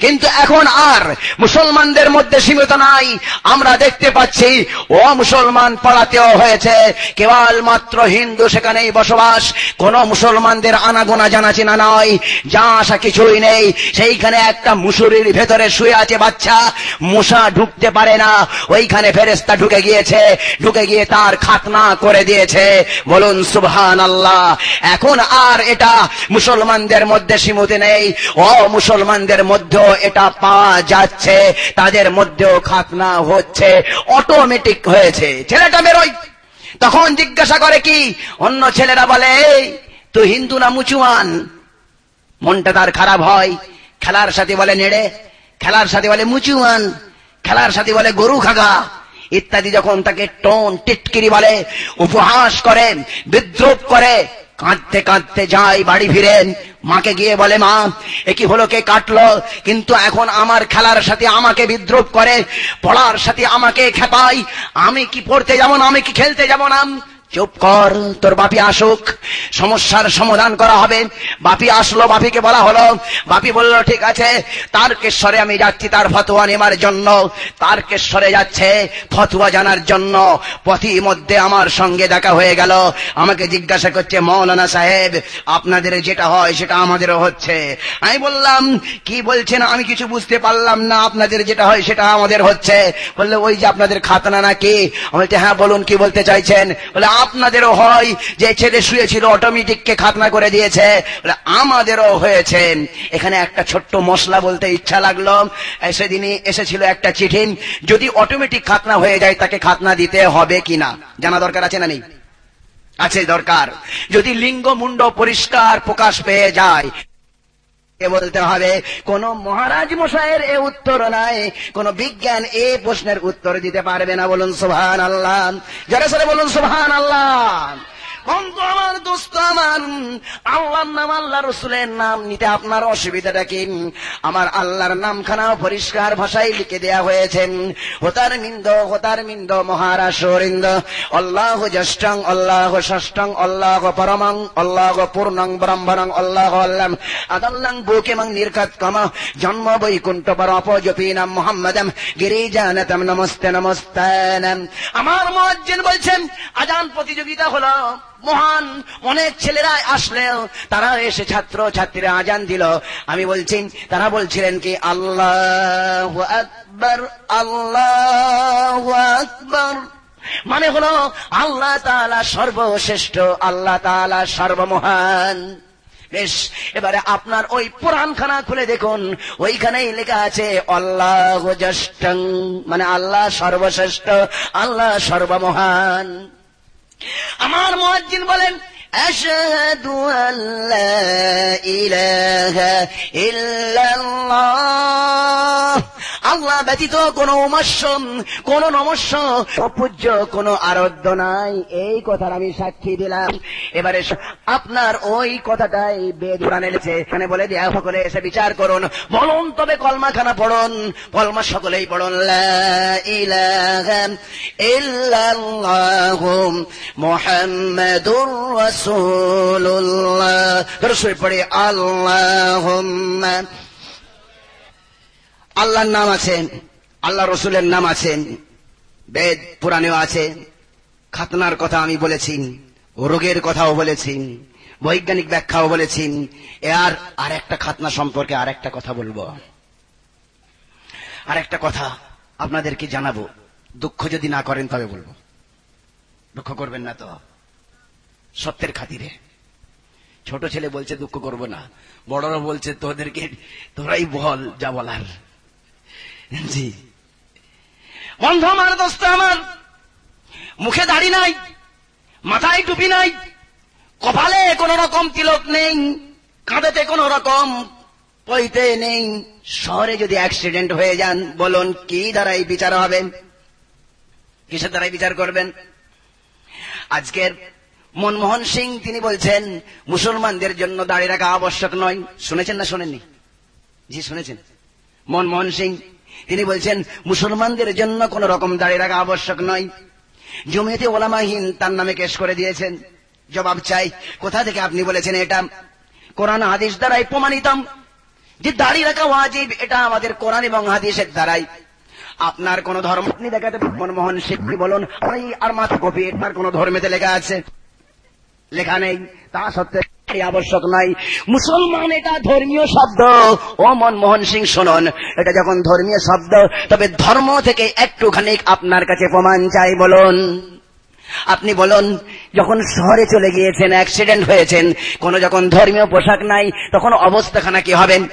কিন্তু এখন আর মুসলমানদের মধ্যে সীমিত নাই। আমরা দেখতে পাচ্ছি, ও মুসলমান পাড়াতেও হয়েছে। কেবল মাত্র হিন্দু সেখানেই বসবাস, কোন মুসলমানদের আনাগোনা জানা চেনা নয়। যা আসা কিছুই নেই, সেইখানে একটা মুসুরির ভেতরে শুয়ে আছে বাচ্চা। মশা ঢুকতে পারে না। ওইখানে ফেরেস্তা ঢুকে গিয়েছে, ঢুকে গিয়ে তার খাতনা করে দিয়েছে। বলুন সুবহান আল্লাহ এখন আর এটা মুসলমানদের মধ্যে সীমিত নেই। ও মুসলমানদের মধ্যেও এটা পাওয়া যাচ্ছে। তাদের মধ্যেও খাতনা হচ্ছে। অটোমেটিক হয়েছে। ছেলেটা বেরোয়। তখন জিজ্ঞাসা করে কি? অন্য ছেলেরা বলে তো হিন্দু না মুচুয়ান মনটা তার খারাপ হয়। খেলার সাথে বলে নেড়ে, খেলার সাথে বলে মুচুয়ান, খেলার সাথে বলে গরু খাগা। ইত্যাদি যখন তাকে টোন, টিটকিরি বলে, উপহাস করে, বিদ্রুপ করে, কাঁদতে কাঁদতে যাই বাড়ি ফিরেন। মাকে গিয়ে বলে, মা, এ কি হলো, কে কাটলো? কিন্তু এখন আমার খেলার সাথে আমাকে বিদ্রুপ করে, পড়ার সাথে আমাকে খেপাই। আমি কি পড়তে যাব না? আমি কি খেলতে যাব না? চুপ কর, তোর বাপি আসুক। সমস্যার সমাধান করা হবে। বাপি আসলো, বাপিকে বলা হলো। বাপি বলল, ঠিক আছে, তারকেশ্বরে আমি যাচ্ছি তার ফতোয়া নেবার জন্য। তারকেশ্বরে যাচ্ছে ফতুয়া জানার জন্য। পথি মধ্যে আমার সঙ্গে দেখা হয়ে গেল। আমাকে জিজ্ঞাসা করছে, মৌলানা সাহেব, আপনাদের যেটা হয় সেটা আমাদেরও হচ্ছে। আমি বললাম, কি বলছেন? আমি কিছু বুঝতে পারলাম না। আপনাদের যেটা হয় সেটা আমাদের হচ্ছে। বললে, ওই যে আপনাদের খাতনা নাকি? বলছে হ্যাঁ বলুন, কি বলতে চাইছেন? বলে আপনাদেরও হয় যে ছেলে শুয়েছিল অটোমেটিককে খাতনা করে দিয়েছে। আমাদেরও হয়েছে। এখানে একটা ছোট্ট মশলা বলতে ইচ্ছা লাগল। সেদিনই এসেছিল একটা চিঠি। যদি অটোমেটিক খাতনা হয়ে যায়, তাকে খাতনা দিতে হবে কিনা? জানা দরকার আছে না নেই? আছে দরকার। যদি লিঙ্গ মুন্ড পরিষ্কার প্রকাশ পেয়ে যায় বলতে হবে? কোন মহারাজ মশাইয়ের এ উত্তর নাই। কোন বিজ্ঞান এ প্রশ্নের উত্তর দিতে পারবে না বলুন সুবহান আল্লাহ যারা বলুন সুবহান আল্লাহ বন্ধু আমার, দোস্ত আমার, আল্লাহর নাম আল্লাহ রসুলের নাম নিতে আপনার অসুবিধাটা কি? আমার আল্লাহর নামখানাও পরিষ্কার ভাষায় লিখে দেয়া হয়েছে। হোতার মিন্দ হোতার মিন্দ মহারাষ্ট্রিন্দ অল্লাহ জ্যেষ্ঠং অল্লাহ ষষ্ঠং অল্লাহ পরমং অল্লাহ পূর্ণং, ব্রহ্মণং অল্লাহ আল্লাম। আদাল্লাং বুকেমং নির্কাত কম। জন্ম বৈকুণ্ঠ পর অপজপীনাম মোহাম্মদম। গিরিজানতম, নমস্তে, নমস্তানম। আমার মজ্জিন বলছেন, আজান প্রতিযোগিতা হলো। মহান অনেক ছেলেরা আসলেও, তারা এসে ছাত্র ছাত্রীরা আজান দিল। আমি বলছি, তারা বলছিলেন কি, আল্লাহ আকবর আল্লাহ আকবর। মানে হলো, আল্লাহ তাআলা সর্বশ্রেষ্ঠ, আল্লাহ তাআলা সর্বমহান। বেশ, এবারে আপনার ওই পুরাণখানা খুলে দেখুন। ওইখানেই লেখা আছে, আল্লাহ মানে আল্লাহ সর্বশ্রেষ্ঠ, আল্লাহ সর্বমহান। আমার মহাজিন বলেন أشهد أن لا إله إلا الله আল্লাহ ব্যতীত কোন উমস্য কোন নমস্য অপূজ্য কোন আরাধ্য নাই এই কথার আমি সাক্ষী দিলাম এবারে আপনার ওই কথাটাই বেদুরান এনেছে এখানে বলে দেয়া সকলে এসে বিচার করুন বলুন তবে কলমাখানা পড়ুন কলমা সকলেই পড়ুন মোহাম্মদুর আল্লাহর নাম আছে আল্লাহ রসুলের নাম আছে, বেদ পুরাণেও আছে, খাতনার কথা আমি বলেছি, রোগের কথাও বলেছি, বৈজ্ঞানিক ব্যাখ্যাও বলেছি। আর আর একটা খাতনা সম্পর্কে আর একটা কথা বলব। আর একটা কথা আপনাদেরকে জানাব, দুঃখ যদি না করেন তবে বলব। দুঃখ করবেন না তো? সত্যের খাতিরে। ছোট ছেলে বলছে, দুঃখ করব না। বড়রা বলছে, তোদেরকে, তোরাই বল যা বলার। জি। বন্ধ আমার, দোস্ত আমার, মুখে দাড়ি নাই, মাথায় টুপি নাই, কপালে কোন রকম তিলক নেই, কাঁধেতে কোন রকম পইতে নেই। শহরে যদি অ্যাক্সিডেন্ট হয়ে যান, বলুন, কি দ্বারাই বিচার হবে? কিসের দ্বারাই বিচার করবেন? আজকের মনমোহন সিং, তিনি বলছেন, মুসলমানদের জন্য দাঁড়িয়ে রাখা আবশ্যক নয়। শুনেছেন না শোনেননি? জি, শুনেছেন। মনমোহন সিং, তিনি বলছেন, মুসলমানদের জন্য কোন রকম দাঁড়িয়ে রাখা আবশ্যক নয়। জমিয়তে ওলামাহীন তার নামে কেস করে দিয়েছেন। জবাব চাই, কোথা থেকে আপনি বলেছেন এটা? কোরআন হাদিস দ্বারাই প্রমাণিতম যে দাঁড়িয়ে রাখা ওয়াজিব, এটা আমাদের কোরআন এবং হাদিসের দ্বারাই। আপনার কোন ধর্ম আপনি দেখাতে মনমোহন সিং বলুন? আর মাথা কপি এটার কোন ধর্মেতে লেখা আছে। লেখা নেই। তা সত্ত্বে আবশ্যক নাই। মুসলমান এটা ধর্মীয় শব্দ। ও মনমোহন সিং, শুনুন। এটা যখন ধর্মীয় শব্দ, তবে ধর্ম থেকে একটুখানি আপনার কাছে প্রমাণ চাই, বলুন। আপনি বলুন, যখন শহরে চলে গিয়েছেন অ্যাক্সিডেন্ট হয়েছেন, কোন যখন ধর্মীয় পোশাক নাই, তখন অবস্থাখানা কি হবেন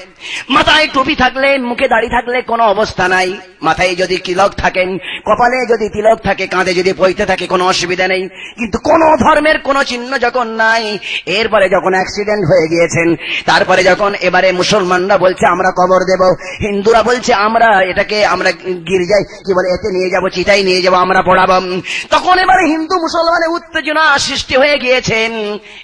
মাথায় টুপি থাকলে, মুখে দাড়ি থাকলে কোনো অবস্থা নাই। মাথায় যদি তিলক থাকেন, কপালে যদি তিলক থাকে, কাঁধে যদি পইতে থাকে, কোনো অসুবিধা নেই। কিন্তু কোন ধর্মের কোন চিহ্ন যখন নাই, এরপরে যখন অ্যাক্সিডেন্ট হয়ে গিয়েছেন, তারপরে যখন এবারে মুসলমানরা বলছে, আমরা কবর দেব। হিন্দুরা বলছে, আমরা এটাকে, আমরা গির্জায় কি বলে, এতে নিয়ে যাব চিতাই নিয়ে যাব, আমরা পড়াবো। তখন এবারে হিন্দু মুসলমানের উত্তেজনা সৃষ্টি হয়ে গিয়েছেন।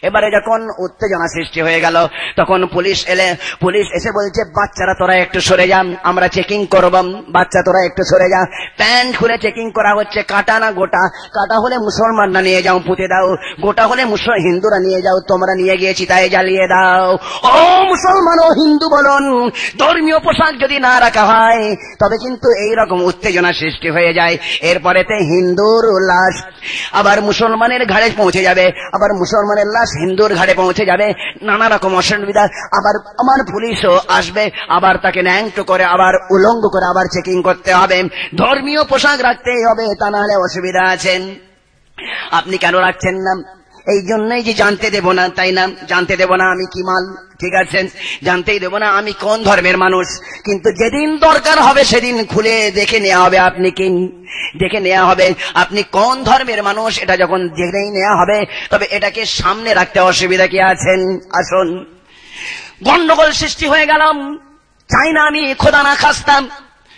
এবারে যখন উত্তেজনা সৃষ্টি হয়ে গেল, তখন পুলিশ এলে, পুলিশ এসে বলছে, বাচ্চারা, তোরা একটু সরে যান আমরা চেকিং করব। বাচ্চা, তোরা একটু সরে যা। প্যান্ট খুলে চেকিং করা হচ্ছে, কাটা না গোটা? কাটা হলে মুসলমানরা নিয়ে যাও, পুঁতে দাও। গোটা হলে হিন্দুরা নিয়ে যাও, তোমরা নিয়ে গিয়ে চিতায় জ্বালিয়ে দাও। ও মুসলমান, ও হিন্দু বলুন, ধর্মীয় পোশাক যদি না রাখা হয়, তবে কিন্তু এই রকম উত্তেজনা সৃষ্টি হয়ে যায়। এরপরেতে হিন্দুর লাশ। আবার মুসলমানের ঘাড়ে পৌঁছে যাবে, আবার মুসলমানের লাশ হিন্দুর ঘাড়ে পৌঁছে যাবে, নানা রকম অসুবিধা। আবার আমার পুলিশও আসবে, আবার তাকে ন্যাংট করে, আবার উলঙ্গ করে, আবার চেকিং করতে হবে। ধর্মীয় পোশাক রাখতেই হবে, তা নাহলে অসুবিধা আছেন আপনি কেন রাখছেন না? এই জন্যই যে জানতে দেব না, তাই না? জানতে দেব না আমি কি মাল, ঠিক আছে জানতেই দেব না আমি কোন ধর্মের মানুষ। কিন্তু যেদিন দরকার হবে সেদিন খুলে দেখে নেওয়া হবে আপনি কি? দেখে নেওয়া হবে আপনি কোন ধর্মের মানুষ, এটা যখন দেখেই নেওয়া হবে, তবে এটাকে সামনে রাখতে অসুবিধা কি আছেন? আসুন। গন্ডগোল সৃষ্টি হয়ে গেলাম। চাই না আমি, খোদা না খাস্তাম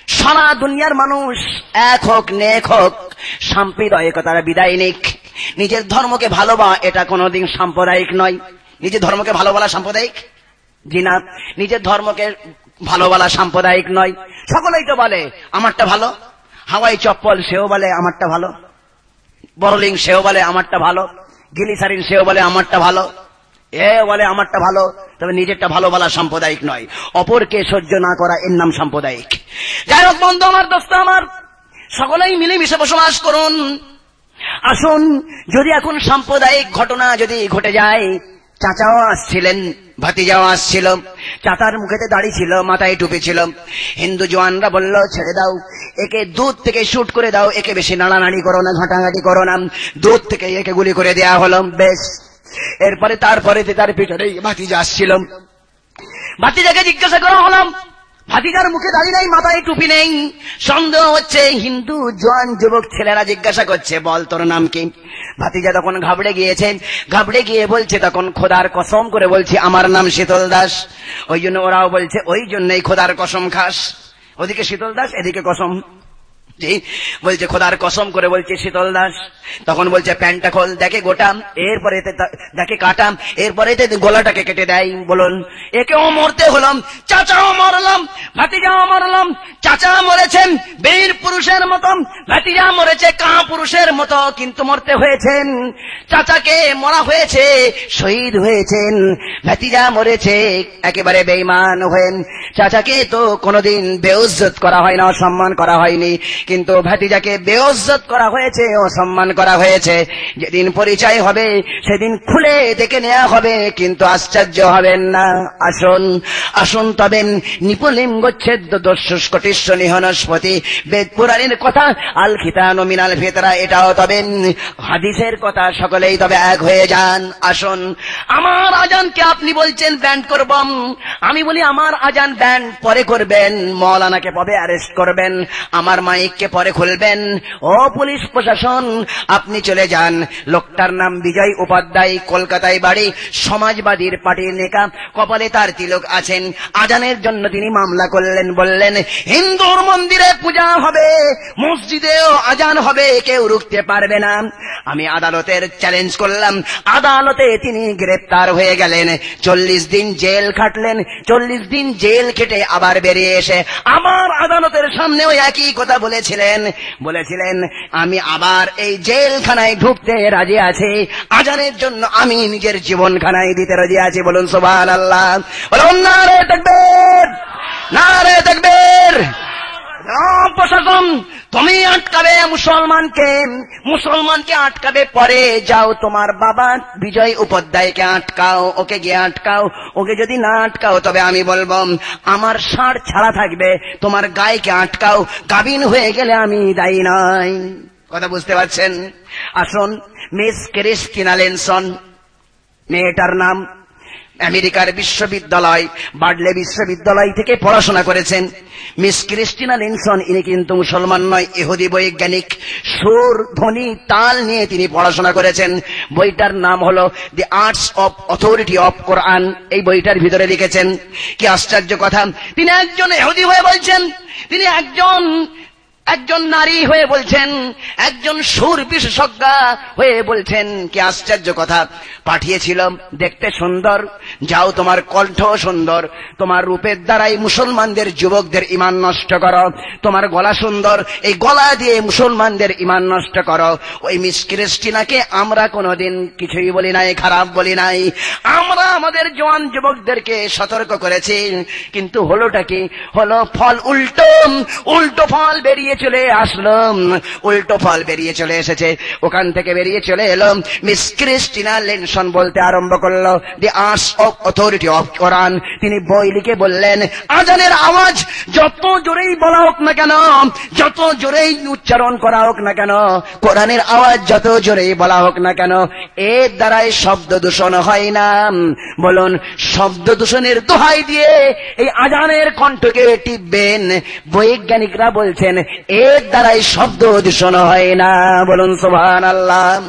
সারা দুনিয়ার মানুষ এক হোক, নেক হোক, সাম্প্রদায়িকতার বিদায় নিক। নিজের ধর্মকে ভালোবা, এটা কোনোদিন সাম্প্রদায়িক নয়। নিজের ধর্মকে ভালোবালা সাম্প্রদায়িক? জি না। নিজের ধর্মকে ভালোবালা সাম্প্রদায়িক নয়। সকলেই তো বলে, আমারটা ভালো। হাওয়াই চপ্পল, সেও বলে, আমারটা ভালো। বড়লিং, সেও বলে, আমারটা ভালো। গিলিসারিন, সেও বলে, আমারটা ভালো। এ বলে, আমারটা ভালো। তবে নিজেরটা ভালো বলা সাম্প্রদায়িক নয়। অপরকে সহ্য না করা এর নাম সাম্প্রদায়িক। যাই হোক বন্ধু, আমার দোস্ত, আমার, সকলেই মিলেমিশে বসবাস করুন। আসুন, যদি এখন সাম্প্রদায়িক ঘটনা যদি ঘটে যায়, চাচাও আসছিলেন, ভাতিজাও আসছিল। চাতার মুখেতে দাঁড়িয়ে ছিল, মাথায় টুপি ছিল। হিন্দু জওয়ানরা বলল, ছেড়ে দাও, একে দুধ থেকে শুট করে দাও, একে বেশি নাড়ানাড়ি করো না, ঘাটাঘাটি করো না, দুধ থেকে একে গুলি করে দেয়া হলো, বেশ। এরপরে তারপরে তার পিছনে ভাতিজা আসছিল। ভাতিজাকে জিজ্ঞাসা করা হলাম ভাতিজার মুখে দাঁড়িয়ে নাই, মাথায় টুপি নেই। সন্দেহ হচ্ছে হিন্দু জোয়ান যুবক ছেলেরা জিজ্ঞাসা করছে, বল তোর নাম কি? ভাতিজা তখন ঘাবড়ে গিয়েছেন ঘাবড়ে গিয়ে বলছে, তখন খোদার কসম করে বলছে, আমার নাম শীতল দাস। ওই জন্য ওরাও বলছে, ওই জন্যই খোদার কসম খাস। ওদিকে শীতল দাস, এদিকে কসম। বলছে, খোদার কসম করে বলছে, শীতল দাস। তখন বলছে, প্যান্টটা খোল, দেখে গোটাম। এরপরে দেখে কাটাম। এরপরে গোলাটাকে কেটে দেয়, বলুন। একেও মরতে হলাম, চাচাও মরলাম, ভাতিজাও মরলাম। চাচা মরেছেন বীর পুরুষের মতন, ভাতিজা মরেছে কা পুরুষের মতো, কিন্তু মরতে হয়েছেন। চাচাকে মরা হয়েছে, শহীদ হয়েছেন, ভাতিজা মরেছে, একেবারে বেইমান হয়েন। চাচাকে তো কোনোদিন বেউজ্জত করা হয় না, সম্মান করা হয়নি। কিন্তু ভাতিজাকে বেওজত করা হয়েছে ও সম্মান করা হয়েছে। যেদিন পরিচয় হবে, সেদিন খুলে দেখে নেওয়া হবে, কিন্তু আশ্চর্য হবেন না। আসুন আসুন তবে নিপুলিম গচ্ছেদ দস্যুষ্কটিস্ব নিহনস্পতি বেদ পুরাণের কথা, আল খিতান মিনাল ভেতর লোকেরা এটাও তবে হাদিসের কথা, সকলেই তবে এক হয়ে যান। আসুন, আমার আজানকে আপনি বলছেন, ব্যান্ড করব আমি বলি, আমার আজান ব্যান্ড পরে করবেন, মৌলানাকে পরে অ্যারেস্ট করবেন। আমার মাইককে পরে খুলবেন। ও পুলিশ প্রশাসন, আপনি চলে যান। লোকটার নাম বিজয় উপাধ্যায়, কলকাতায় বাড়ি, সমাজবাদীর পার্টির নেতা। কপালে তার তিলক আছেন। আজানের জন্য তিনি মামলা করলেন, বললেন, হিন্দুর মন্দিরে পূজা হবে, মসজিদেও আজান হবে, কেউ রুখতে পারবে না। আমি আদালতের চ্যালেঞ্জ করলাম। আদালতে তিনি গ্রেপ্তার হয়ে গেলেন। চল্লিশ দিন জেল খাটলেন। চল্লিশ দিন জেল খেটে আবার বেরিয়ে এসে, আমার আদালতের সামনেও একই কথা বলেছিলেন বলেছিলেন, আমি আবার এই জেলখানায় ঢুকতে রাজি আছি। আজানের জন্য আমি নিজের জীবনখানায় দিতে রাজি আছি। বলুন সোভান আল্লাহ বলুন না রে দেখবেন না রে দেখবেন প্রশাসন তুমি আটকাবে মুসলমানকে মুসলমানকে আটকাবে পরে। যাও তোমার বাবা বিজয় উপাধ্যায়কে আটকাও, ওকে গিয়ে আটকাও। ওকে যদি না আটকাও, তবে আমি বলব, আমার ষাঁড় ছাড়া থাকবে, তোমার গায়েকে আটকাও। গাবিন হয়ে গেলে আমি দায়ী নয় কথা বুঝতে পারছেন? আসুন, মিস ক্রিস্টিনা লেনসন মেয়েটার নাম আমেরিকার বিশ্ববিদ্যালয়, বার্ডলে বিশ্ববিদ্যালয় থেকে পড়াশোনা করেছেন। মিস ক্রিস্টিনা লিনসন, ইনি কিন্তু মুসলমান নয়, ইহুদি বৈজ্ঞানিক। সুর, ধ্বনি, তাল নিয়ে তিনি পড়াশোনা করেছেন। বইটার নাম হল the arts of authority of Quran এই বইটার ভিতরে লিখেছেন, কি আশ্চর্য কথা, তিনি একজন এহুদি হয়ে বলছেন, তিনি একজন একজন নারী হয়ে বলছেন, একজন সুর বিশেষজ্ঞ হয়ে বলছেন, কি আশ্চর্য কথা। পাঠিয়েছিল, দেখতে সুন্দর, যাও তোমার কণ্ঠ সুন্দর, তোমার রূপের দ্বারাই মুসলমানদের যুবকদের ইমান নষ্ট করো, তোমার গলা সুন্দর, এই গলা দিয়ে মুসলমানদের ইমান নষ্ট করো। ওই মিস ক্রিস্টিনাকে আমরা কোনোদিন কিছুই বলি নাই, খারাপ বলি নাই। আমরা আমাদের জওয়ান যুবকদেরকে সতর্ক করেছি, কিন্তু হলোটা কি? হলো ফল উল্টো উল্টো ফল বেরিয়ে চলে আসলো উল্টো ফল বেরিয়ে চলে এসেছে। ওখান থেকে বেরিয়ে চলে এলো মিস ক্রিস্টিনা লেনসন বলতে আরম্ভ করল the arts of authority of Quran তিনি বই লিখে বললেন, আজানের আওয়াজ যত জোরেই বলা হোক না কেন, যত জোরেই উচ্চারণ করা হোক না কেন, কোরআনের আওয়াজ যত জোরেই বলা হোক না কেন, এর দ্বারাই শব্দ দূষণ হয় না। বলুন, শব্দ দূষণের দোহাই দিয়ে এই আজানের কণ্ঠকে টিপবেন। বৈজ্ঞানিকরা বলছেন এর দ্বারাই শব্দ দূষণ হয় না। বলুন সোভান আল্লাহ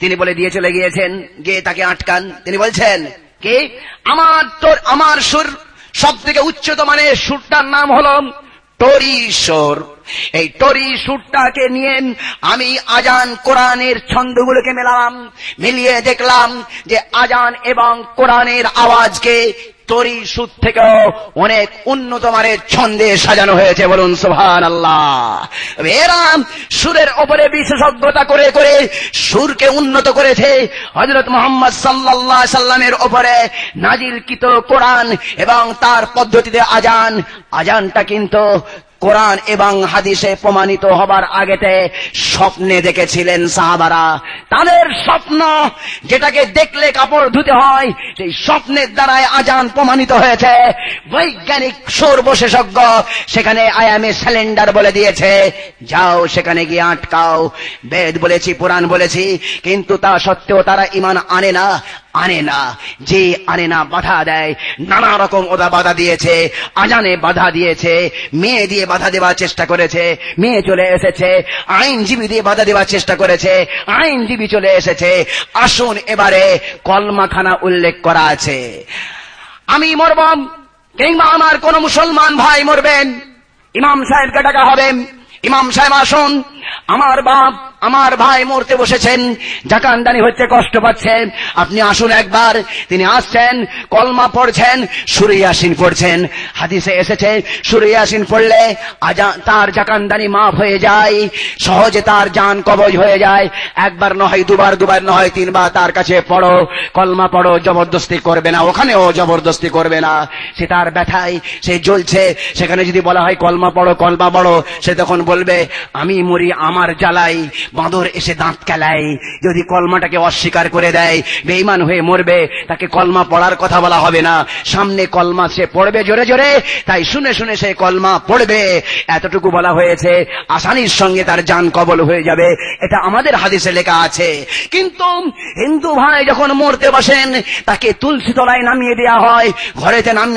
তিনি বলে দিয়ে চলে গিয়েছেন গিয়ে তাকে আটকান? তিনি বলছেন, কি? আমার তোর, আমার সুর সব থেকে উচ্চত মানে সুরটার নাম হল টরি সুর এই টরি সুরটাকে নিয়ে আমি আজান কোরআনের ছন্দগুলোকে মেলাম মিলিয়ে দেখলাম যে আজান এবং কোরআনের আওয়াজকে তরি সুদ থেকেও অনেক উন্নত মানের ছন্দে সাজানো হয়েছে, বলুন সোহান আল্লাহ এরা সুরের ওপরে বিশেষজ্ঞতা করে করে সুরকে উন্নত করেছে। হজরত মোহাম্মদ সাল্লাহ সাল্লামের ওপরে নাজিল কিত কোরআন এবং তার পদ্ধতিতে আজান আজানটা কিন্তু কোরআন এবং হাদিসে প্রমাণিত হবার আগেতে স্বপ্নে দেখেছিলেন সাহাবারা। তাদের স্বপ্ন যেটাকে দেখলে কাপড় ধুতে হয়, সেই স্বপ্নের দ্বারায় আজান প্রমাণিত হয়েছে। বৈজ্ঞানিক সর্বশেষজ্ঞ সেখানে আয়ামে স্যালেন্ডার বলে দিয়েছে, যাও সেখানে গিয়ে আটকাও। বেদ বলেছি পুরাণ বলেছি, কিন্তু তা সত্ত্বেও তারা ইমান আনে না। আনে না। যে আনে না, বাধা দেয়। নানা রকম ওদা বাধা দিয়েছে, আজানে বাধা দিয়েছে, মেয়ে দিয়ে বাধা দেওয়ার চেষ্টা করেছে, মেয়ে চলে এসেছে, আইনজীবী দিয়ে বাধা দেওয়ার চেষ্টা করেছে, আইনজীবী চলে এসেছে। আসুন এবারে কলমাখানা উল্লেখ করা আছে। আমি মরবাম কিংবা আমার কোন মুসলমান ভাই মরবেন। ইমাম সাহেবকে ডাকা হবেন ইমাম সাহেব, আসুন। আমার বাপ, আমার ভাই মরতে বসেছেন। জাকানদানি হচ্ছে কষ্ট পাচ্ছেন। আপনি আসুন একবার। তিনি আসছেন, কলমা পড়ছেন সুরিয়াসিন পড়ছেন। হাদিসে এসেছে সুরিয়াসিন পড়লে তার জাকানদানি মাফ হয়ে যায়, সহজে তার যান কবজ হয়ে যায়। একবার নয়, দুবার দুবার নয়, তিনবার তার কাছে পড়ো, কলমা পড়ো, জবরদস্তি করবে না, ওখানেও জবরদস্তি করবে না। সে তার ব্যথায়, সে জ্বলছে। সেখানে যদি বলা হয় কলমা পড়ো কলমা পড়ো, সে তখন বলবে, আমি মরি আমার জ্বালাই, বাঁদর এসে দাঁত কেলায়। যদি কলমাটাকে অস্বীকার করে দেয় বেইমান হয়ে মরবে, তাকে কলমা পড়ার কথা বলা হবে না। সামনে কলমা সে পড়বে জোরে জোরে, তাই শুনে শুনে সে কলমা পড়বে। এতটুকু বলা হয়েছে, আসানির সঙ্গে তার যান কবল হয়ে যাবে। এটা আমাদের হাদিসে লেখা আছে। কিন্তু হিন্দু ভাই যখন মরতে বসেন, তাকে তুলসী তলায় নামিয়ে দেওয়া হয়। ঘরেতে নাম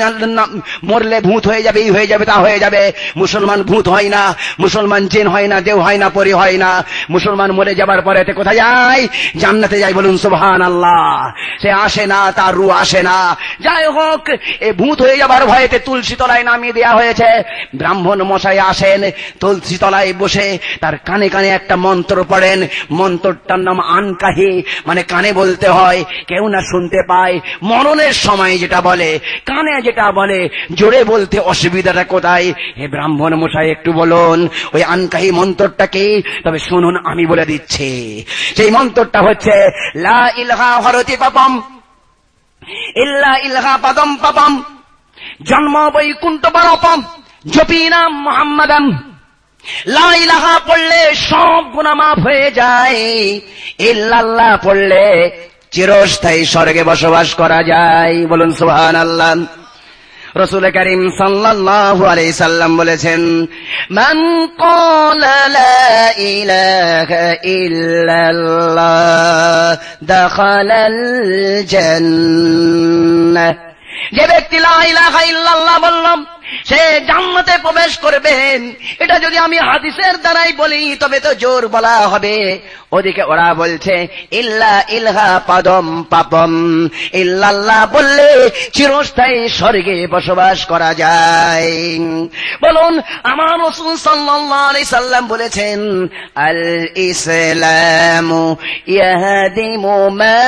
মরলে ভূত হয়ে যাবে এই হয়ে যাবে, তা হয়ে যাবে। মুসলমান ভূত হয় না, মুসলমান চেন হয় না, দেও হয় না পরি হয় না। মুসলমান মরে যাবার পরে কোথায় যায়? জান্নাতে যায় বলুন সুবহান আল্লাহ সে আসে না, তার রু আসে না। যাই হোক, এ ভূত হয়ে যাবার ভয়েতে তুলসী তলায় নামিয়ে দেওয়া হয়েছে। ব্রাহ্মণ মশাই আসেন, তুলসী তলায় বসে তার কানে কানে একটা মন্ত্র পড়েন। মন্ত্রটার নাম আনকাহি মানে কানে বলতে হয়, কেউ না শুনতে পায়। মরণের সময় যেটা বলে, কানে যেটা বলে, জোরে বলতে অসুবিধাটা কোথায়? হে ব্রাহ্মণ মশাই, একটু বলুন, ওই আনকাহি মন্ত্রটা কি তবে শুনুন আমি বলে দিচ্ছি। সেই মন্ত্রটা হচ্ছে, লা ইলহা পাপম, ইল্লা ইলহা পাদম জন্ম বৈকুণ্ঠ বরপম জপি নাম মোহাম্মদম। লাইলাহা পড়লে সব গুণা মাফ হয়ে যায়, ইল্লাল্লাহ পড়লে চিরস্থায়ী স্বর্গে বসবাস করা যায়। বলুন সুহান আল্লাহ রসুল করিম সাল্লাল্লাহু আলাইহি সাল্লাম বলেছেন, মান ক্বালা লা ইলাহা ইল্লাল্লাহ, দাখালাল জান্নাহ। যে ব্যক্তি লা বললাম সে জান্নাতে প্রবেশ করবেন। এটা যদি আমি হাদিসের দ্বারাই বলি, তবে তো জোর বলা হবে। ওদিকে ওরা বলছে, ইল্লা ইলহা পাদম পাপম। ইল্লাল্লাহ বললে চিরস্থায়ী স্বর্গে বসবাস করা যায়। বলুন, আমার রসুল সাল্লাল্লাহু সাল্লাম বলেছেন, আল ইসলাম ইয়াহদিমু মা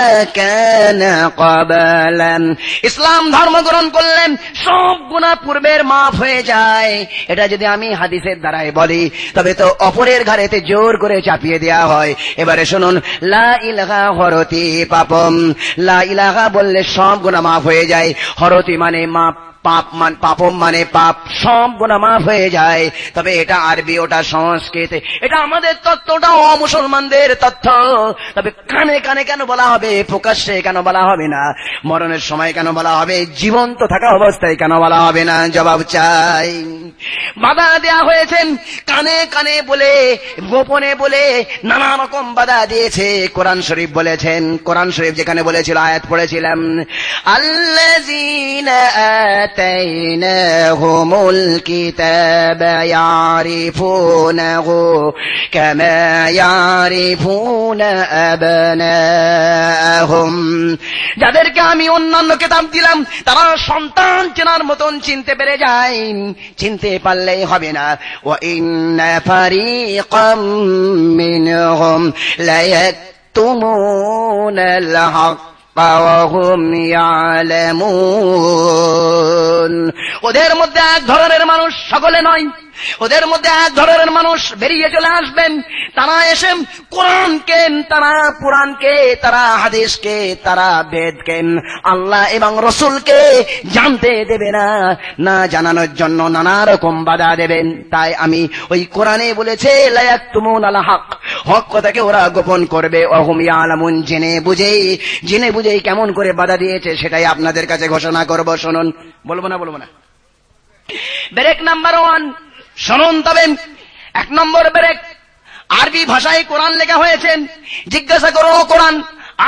ইসলাম ধর্ম গ্রহণ করলেন সব গুনাহ পূর্বের মাফ হয়ে যায়। এটা যদি আমি হাদিসের দ্বারাই বলি, তবে তো অপরের ঘরেতে জোর করে চাপিয়ে দেওয়া হয়। এবারে শুনুন, লা ইলাহা হরতি পাপম। লা ইলাহা বললে সব গুণা মাফ হয়ে যায়। হরতি মানে মাপ পাপ মান, পাপম মানে পাপ সব গুণা মাফ হয়ে যায়। তবে এটা আরবি, ওটা সংস্কৃত। এটা আমাদের তত্ত্বটা অমুসলমানদের তথ্য তবে কানে কানে কেন বলা হবে? প্রকাশ্যে কেন বলা হবে না? মরণের সময় কেন বলা হবে? জীবন্ত থাকা অবস্থায় কেন বলা হবে না? জবাব চাই। বাধা দেয়া হয়েছেন, কানে কানে বলে, গোপনে বলে, নানা রকম বাধা দিয়েছে। কোরআন শরীফ বলেছেন, কোরআন শরীফ যেখানে বলেছিল, আয়াত পড়েছিলাম। আল্লাহ آتيناهم الكتاب يعرفونه كما يعرفون أبناءهم যাদেরকে আমি অন্যান্য কেতাব দিলাম তারা সন্তান চেনার মতন চিনতে পেরে যায় চিনতে পারলেই হবে না ও ফারিকাম মিনহুম লা ইয়াকতুমুনা আল হক وهم يعلمون ওদের মধ্যে এক ধরনের মানুষ সকলে নয় ওদের মধ্যে এক ধরনের মানুষ বেরিয়ে চলে আসবেন। তারা এসে কোরআনকে, তারা পুরাণকে তারা হাদিসকে, তারা বেদকে, আল্লাহ এবং রসুলকে জানতে দেবে না না জানানোর জন্য নানা রকম বাধা দেবেন। তাই আমি ওই কোরআনে বলেছে লায়াক তুমুন আলা হক। হক কথাকে ওরা গোপন করবে। অহমিয়া আলামুন জেনে বুঝেই জেনে বুঝেই কেমন করে বাধা দিয়েছে সেটাই আপনাদের কাছে ঘোষণা করব। শুনুন, বলব না বলব না। ব্রেক নাম্বার ওয়ান শুনুন তবে এক নম্বর ব্রেক আরবি ভাষায় কোরআন লেখা হয়েছেন জিজ্ঞাসা করো কোরআন।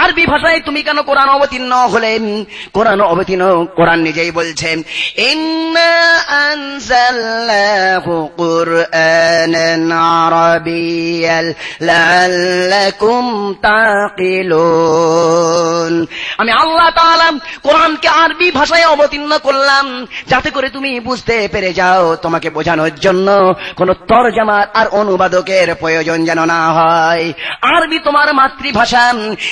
আরবি ভাষায় তুমি কেন কোরআন অবতীর্ণ হলেন কোরআন অবতীর্ণ, কোরআন নিজেই বলছেন আমি আল্লাহ তাআলা কোরআনকে আরবি ভাষায় অবতীর্ণ করলাম, যাতে করে তুমি বুঝতে পেরে যাও, তোমাকে বোঝানোর জন্য কোন তরজামার আর অনুবাদকের প্রয়োজন যেন না হয়। আরবি তোমার মাতৃভাষা,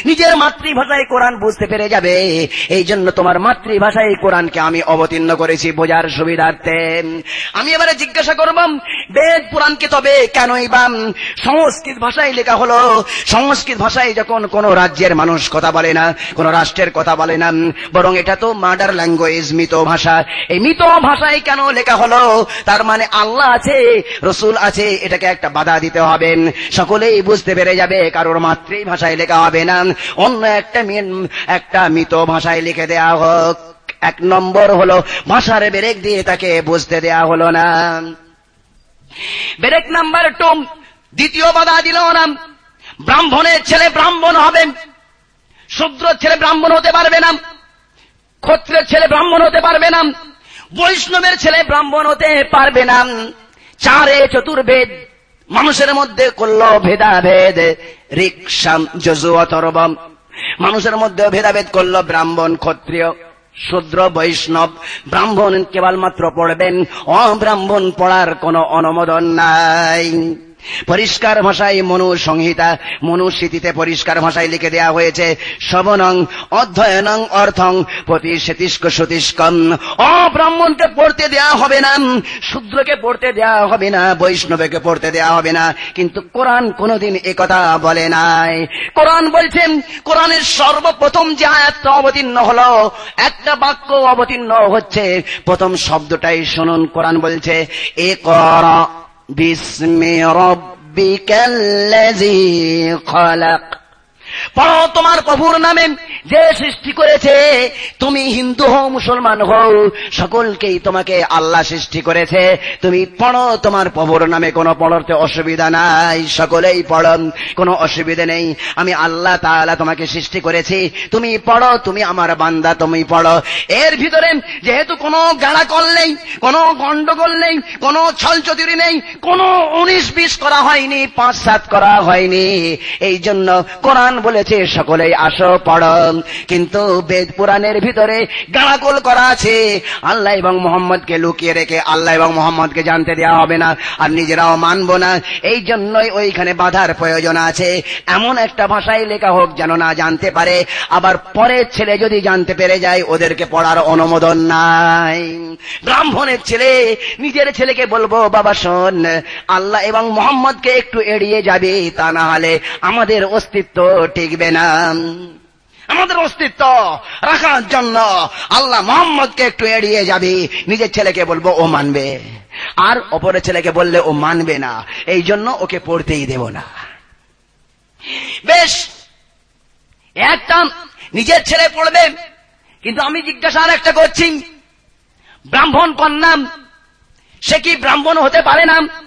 নিজের নিজের মাতৃভাষায় কোরআন বুঝতে পেরে যাবে। এই জন্য তোমার মাতৃভাষায় কোরআনকে আমি অবতীর্ণ করেছি বোঝার সুবিধার্থে। আমি এবারে জিজ্ঞাসা করব, বেদ পুরাণ কোরআনকে তবে কেনই বাম সংস্কৃত ভাষায় লেখা হলো? সংস্কৃত ভাষায় যখন কোন রাজ্যের মানুষ কথা বলে না, কোন রাষ্ট্রের কথা বলে না, বরং এটা তো মার্ডার ল্যাঙ্গুয়েজ, মৃত ভাষা। এই মৃত ভাষায় কেন লেখা হলো? তার মানে আল্লাহ আছে, রসুল আছে, এটাকে একটা বাধা দিতে হবে। সকলেই বুঝতে পেরে যাবে, কারোর মাতৃভাষায় লেখা হবে না। অন্য একটা একটা মৃত ভাষায় লিখে দেয়া হোক। এক নম্বর হলো, ভাষার বেরেক দিয়ে তাকে বুঝতে দেয়া হলো না। বেরেক নাম্বার টু, দ্বিতীয় বাধা দিল না। ব্রাহ্মণের ছেলে ব্রাহ্মণ হবে। শূদ্র ছেলে ব্রাহ্মণ হতে পারবে না। ক্ষত্রের ছেলে ব্রাহ্মণ হতে পারবে না। বৈষ্ণবের ছেলে ব্রাহ্মণ হতে পারবে না। চারে চতুর্বেদ মানুষের মধ্যে করল ভেদাভেদ রিক্সাম, যজু অথর্বম। মানুষের মধ্যে ভেদাভেদ করল ব্রাহ্মণ, ক্ষত্রিয়, শূদ্র, বৈষ্ণব। ব্রাহ্মণ কেবলমাত্র পড়বেন। অব্রাহ্মণ পড়ার কোনো অনুমোদন নাই। পরিষ্কার ভাষায় মনু সংহিতা মনুস্মৃতিতে পরিষ্কার ভাষায় লিখে দেওয়া হয়েছে, শবনং, অধ্যয়নং, অর্থং প্রতি সেতিষ্ক সতীষ্কম। অব্রাহ্মণকে পড়তে দেয়া হবে না, শূদ্রকে পড়তে দেয়া হবে না, বৈষ্ণবকে পড়তে দেয়া হবে না, কিন্তু কোরআন কোনদিন কথা বলে নাই। কোরআন বলছেন কোরআনের সর্বপ্রথম যে আয়াতটা অবতীর্ণ হল, একটা বাক্য অবতীর্ণ হচ্ছে, প্রথম শব্দটাই শুনুন, কোরআন বলছে, এ কর باسم ربك الذي خلق. পড়ো তোমার প্রভুর নামে যে সৃষ্টি করেছে। তুমি হিন্দু হও, মুসলমান হও, সকলকেই তোমাকে আল্লাহ সৃষ্টি করেছে। তুমি পড়ো তোমার প্রভুর নামে, কোনো পড়তে অসুবিধা নাই, সকলেই পড়ো কোনো অসুবিধা নেই। আমি আল্লাহ তাআলা তোমাকে সৃষ্টি করেছি। তুমি পড়ো, তুমি আমার বান্দা, তুমি পড়ো। এর ভিতরে যেহেতু কোনো গাড়াকল নেই, কোনো গন্ডগোল নেই, কোনো ছলচতুরি নেই, কোনো উনিশ বিশ করা হয়নি, পাঁচ সাত করা হয়নি। এই জন্য কোরআন বলেছে, সকলেই আসো পড় কিন্তু বেদ পুরাণের ভিতরে গাঁড়াগোল করা আছে। আল্লাহ এবং মোহাম্মদকে লুকিয়ে রেখে আল্লাহ এবং মোহাম্মদকে জানতে দেওয়া হবে না, আর নিজেরাও মানব না। এই জন্যই ওইখানে বাধার প্রয়োজন আছে। এমন একটা ভাষায় লেখা হোক যেন না জানতে পারে। আবার পরের ছেলে যদি জানতে পেরে যায়, ওদেরকে পড়ার অনুমোদন নাই। ব্রাহ্মণের ছেলে, নিজের ছেলেকে বলব, বাবা, শোন, আল্লাহ এবং মোহাম্মদকে একটু এড়িয়ে যাবে। তা না হলে আমাদের অস্তিত্ব টিকবে না। আমাদের অস্তিত্ব রাখার জন্য আল্লাহ মোহাম্মদকে একটু এড়িয়ে যাবে। নিজের ছেলেকে বলব, ও মানবে। আর অপরের ছেলেকে বললে, ও মানবে না। এই জন্য ওকে পড়তেই দেব না। বেশ, একটা নিজের ছেলে পড়বে। কিন্তু আমি জিজ্ঞাসা আর একটা করছি। ব্রাহ্মণ কন্যা, সে কি ব্রাহ্মণ হতে পারে না?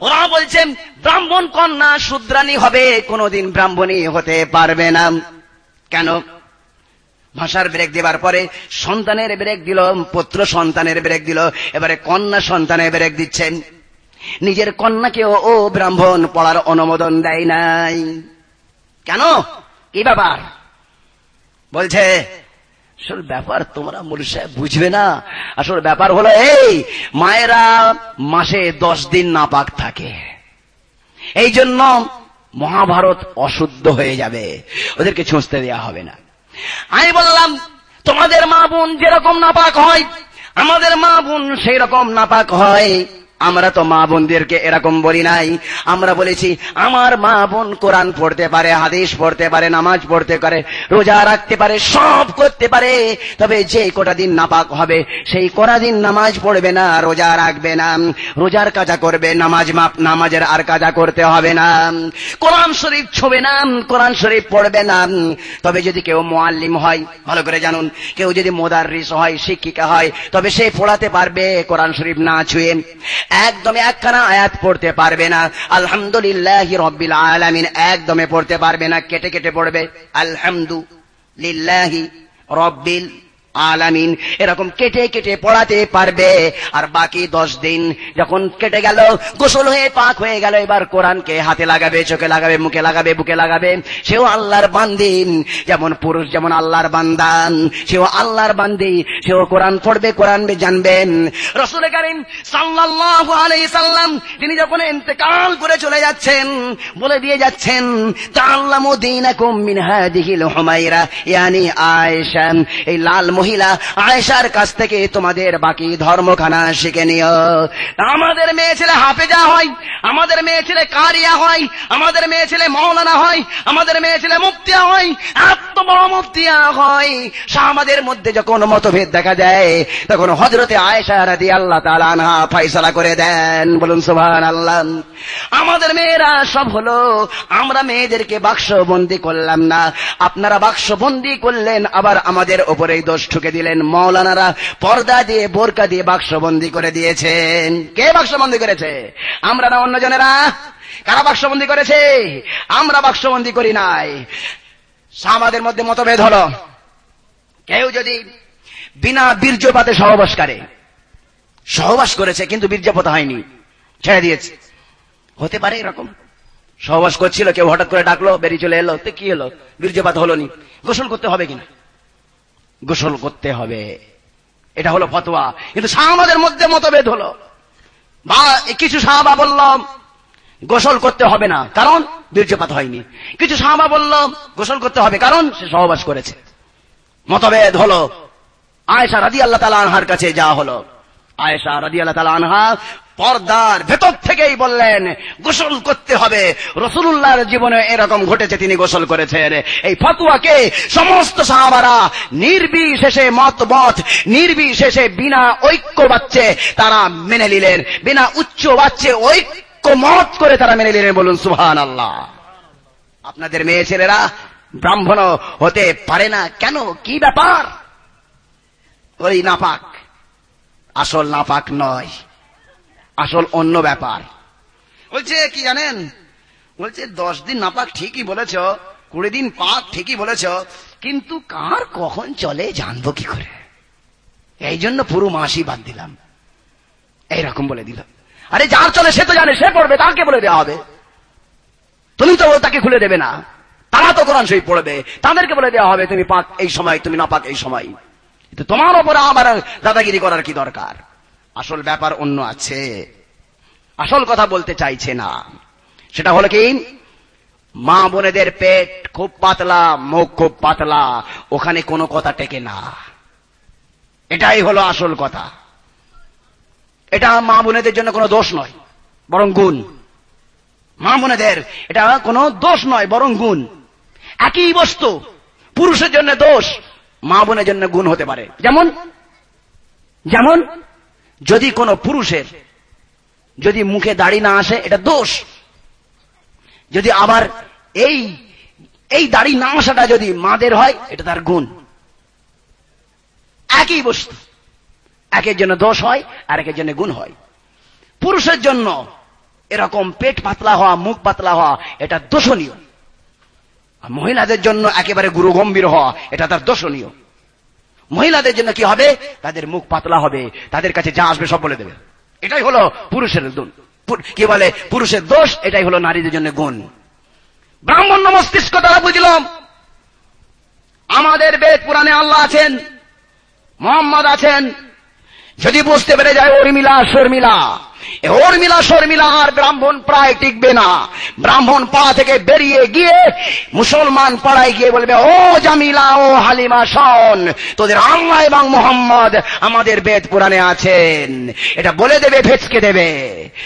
ওরা বলছেন, ব্রাহ্মণ কন্যা শুদ্রানী হবে, কোনদিন ব্রাহ্মণী হতে পারবে না। কেন? ভাষার ব্রেক দেবার পরে সন্তানের ব্রেক দিল, পুত্র সন্তানের ব্রেক দিল, এবারে কন্যা সন্তানের ব্রেক দিচ্ছেন নিজের কন্যাকেও ও ব্রাহ্মণ পড়ার অনুমোদন দেয় নাই। কেন? কি ব্যাপার? বলছে আসল ব্যাপার তোমরা মনুষ্য বুঝবে না। আসল ব্যাপার হলো এই, মায়েরা মাসে দশ দিন নাপাক থাকে। এই জন্য মহাভারত অশুদ্ধ হয়ে যাবে। ওদেরকে ছুঁচতে দেওয়া হবে না। আমি বললাম, তোমাদের মা বোন যেরকম নাপাক হয়, আমাদের মা বোন সেই রকম নাপাক হয়। আমরা তো মা বোনদেরকে এরকম বলি নাই। আমরা বলেছি, আমার মা বোন কোরআন পড়তে পারে, হাদিস পড়তে পারে, নামাজ পড়তে পারে, রোজা রাখতে পারে, সব করতে পারে, তবে যে কটা দিন নাপাক হবে, সেই কটা দিন নামাজ পড়বে না, রোজা রাখবে না, রোজার কাজা করবে, নামাজ মাপ, নামাজের আর কাজা করতে হবে না। কোরআন শরীফ ছবে না, কোরআন শরীফ পড়বে না। তবে যদি কেউ মোয়াল্লিম হয়, ভালো করে জানুন, কেউ যদি মোদার হয়, শিক্ষিকা হয়, তবে সে পড়াতে পারবে, কোরআন শরীফ না ছুঁয়ে। একদমে একখানা আয়াত পড়তে পারবে না। আলহামদুলিল্লাহ রব্বিল আলামিন একদমে পড়তে পারবে না, কেটে কেটে পড়বে। আলহামদুলিল্লাহি রব্বিল আলামিন এরকম কেটে কেটে পড়াতে পারবে। আর বাকি দশ দিন যখন কেটে গেল, গোসল হয়ে পাক হয়ে গেল, এবার কোরআনকে হাতে লাগাবে, চোখে লাগাবে, মুখে লাগাবে, বুকে লাগাবে। সেও আল্লাহর বান্দিন যেমন পুরুষ, যেমন আল্লাহর বান্দান। সেও আল্লাহর বান্দি, সেও কোরআন পড়বে, কোরআন জানবেন। রসুল করিম আলাইহি সাল্লাম, তিনি যখন ইন্তেকাল করে চলে যাচ্ছেন, বলে দিয়ে যাচ্ছেন, তাআল্লামু দীনাকুম মিন হাদিহিল হুমাইরা ইয়ানি আয়েশা, এই লাল মহিলা আয়েশার কাছ থেকে তোমাদের বাকি ধর্মখানা শিখে নিও। আমাদের মেয়ে ছেলে হাফেজা হয়, আমাদের মেয়ে ছেলে কারিয়া হয়, আমাদের মেয়ে ছেলে মৌলানা হয়, আমাদের মেয়ে ছেলে মুফতিয়া হয়, এত বড় মুফতিয়া হয়। মধ্যে যখন মতভেদ দেখা যায় তখন হজরতে আয়েশা রাদি আল্লাহ তালা আনহা ফয়সলা করে দেন। বলুন সুভান আল্লাহ আমাদের মেয়েরা সব হলো, আমরা মেয়েদেরকে বাক্স বন্দি করলাম না। আপনারা বাক্স বন্দি করলেন, আবার আমাদের ওপরেই দোষ ঠুকে দিলেন মৌলানারা। পর্দা দিয়ে, বোরকা দিয়ে বাক্স বন্দি করে দিয়েছেন। কে বাক্স বন্দি করেছে? আমরা না অন্যজনেরা কারা বাক্সবন্দি করেছে? আমরা বাক্সবন্দি করি নাই। আমাদের মধ্যে মতভেদ হলো। কেউ যদি বিনা বীর্যপাতে সহবাস করে, সহবাস করেছে, কিন্তু বীর্যপাত হয়নি, ছেড়ে দিয়েছে। হতে পারে এরকম। সহবাস করছিল, কেউ হঠাৎ করে ডাকলো, বেরিয়ে চলে এলো, তো কি হলো? বীর্যপাত হলো নি গোসল করতে হবে কিনা? গোসল করতে হবে। এটা হলো ফতোয়া। কিন্তু সাহাবাদের মধ্যে মতভেদ হলো। বা, কিছু সাহাবা বললাম, গোসল করতে হবে না, কারণ বীর্যপাত হয়নি। কিছু সাহাবা বললাম, গোসল করতে হবে কারণ সে সহবাস করেছে। মতভেদ হলো। আয়েশা রাজি আল্লাহ তালা আনহার কাছে যা হলো। আয়েশা রাজি আল্লাহ তালা আনহা পর্দার ভেতর থেকেই বললেন, গোসল করতে হবে। রসুল্লাহর জীবনে এরকম ঘটেছে তিনি গোসল করেছেন। এই ফতুয়াকে সমস্ত সাহাবারা নির্বিশেষে মত মত নির্বিশেষে বিনা ঐক্য বাচ্চে তারা মেনে নিলেন। বিনা উচ্চ বাচ্চে ঐক্য মত করে তারা মেনে নিলেন বলুন সুহান আল্লাহ আপনাদের মেয়ে ছেলেরা ব্রাহ্মণ হতে পারে না কেন? কি ব্যাপার? ওই নাপাক। আসল নাপাক নয়। আসল অন্য ব্যাপার। বলছে, কি জানেন? বলছে, দশ দিন নাপাক ঠিকই বলেছ, কুড়ি দিন পাক ঠিকই বলেছ, কিন্তু কার কখন চলে জানব কি করে? এই জন্য পুরো মাসই বাদ দিলাম। এইরকম বলে দিল। আরে, যার চলে সে তো জানে, সে পড়বে, তাকে বলে দেওয়া হবে। তুমি তো তাকে খুলে দেবে না। তারা তো কোরআন শরীফ পড়বে, তাদেরকে বলে দেওয়া হবে, তুমি পাক এই সময়, তুমি না পাক এই সময়। তোমার ওপরে আমার দাদাগিরি করার কি দরকার? আসল ব্যাপার অন্য আছে। আসল কথা বলতে চাইছে না। সেটা হলো কি? মা বোনেদের পেট খুব পাতলা, মুখ খুব পাতলা, ওখানে কোনো কথা টেকে না। এটাই হলো আসল কথা। এটা মা বোনেদের জন্য কোনো দোষ নয়, বরং গুণ। মা বোনেদের, এটা কোনো দোষ নয়, বরং গুণ। একই বস্তু, পুরুষের জন্য দোষ, মা বোনের জন্য গুণ হতে পারে। যেমন? যেমন? যদি কোনো পুরুষের যদি মুখে দাড়ি না আসে, এটা দোষ। যদি আবার এই এই দাড়ি না আসাটা যদি মাদের হয়, এটা তার গুণ। একই বস্তু। একের জন্য দোষ হয়, আর একের জন্য গুণ হয়। পুরুষের জন্য এরকম পেট পাতলা হওয়া, মুখ পাতলা হওয়া, এটা দোষণীয়। মহিলাদের জন্য একেবারে গুরু গম্ভীর হওয়া, এটা তার দোষণীয়। মহিলাদের জন্য কি হবে? তাদের মুখ পাতলা হবে। তাদের কাছে যা আসবে সব বলে দেবে। এটাই হলো পুরুষের কি বলে? পুরুষের দোষ, এটাই হলো নারীদের জন্য গুণ। ব্রাহ্মণ্য মস্তিষ্ক তারা বুঝলাম। আমাদের বেদ পুরাণে আল্লাহ আছেন, মোহাম্মদ আছেন যদি বুঝতে পেরে যায় উর্মিলা, শর্মিলা ওর্মিলা শর্মিলা আর ব্রাহ্মণ প্রায় টিকবে না। ব্রাহ্মণ পাড়া থেকে বেরিয়ে গিয়ে মুসলমান পাড়ায় গিয়ে বলবে, ও জামিলা, ও হালিমা, শন, তোদের আল্লাহ এবং মোহাম্মদ আমাদের বেদ পুরাণে আছেন। এটা বলে দেবে, ভেচকে দেবে।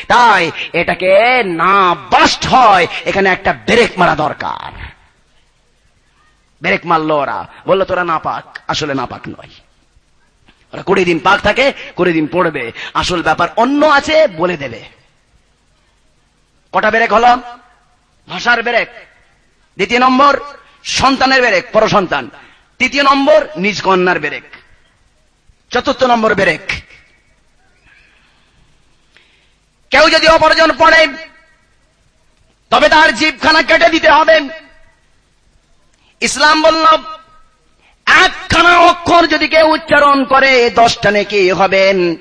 তাই এটাকে না বাস্ট হয়, এখানে একটা ব্রেক মারা দরকার। ব্রেক মারলো ওরা। বলল, তোরা নাপাক, আসলে নাপাক নয়। ওরা কুড়ি দিন পাক থাকে কুড়ি দিন পড়বে। আসল ব্যাপার অন্য আছে, বলে দেবে। কটা বেরেক হল? ভাষার বেরেক দ্বিতীয় নম্বর, সন্তানের বেরেক পর সন্তান তৃতীয় নম্বর, নিজ কন্যার বেরেক চতুর্থ নম্বর বেরেক কেউ যদি অপরজন পড়ে, তবে তার জীবখানা কেটে দিতে হবে। ইসলাম বলল একখানা অক্ষর যদি কেউ উচ্চারণ করে দশটা নাকি হবেন?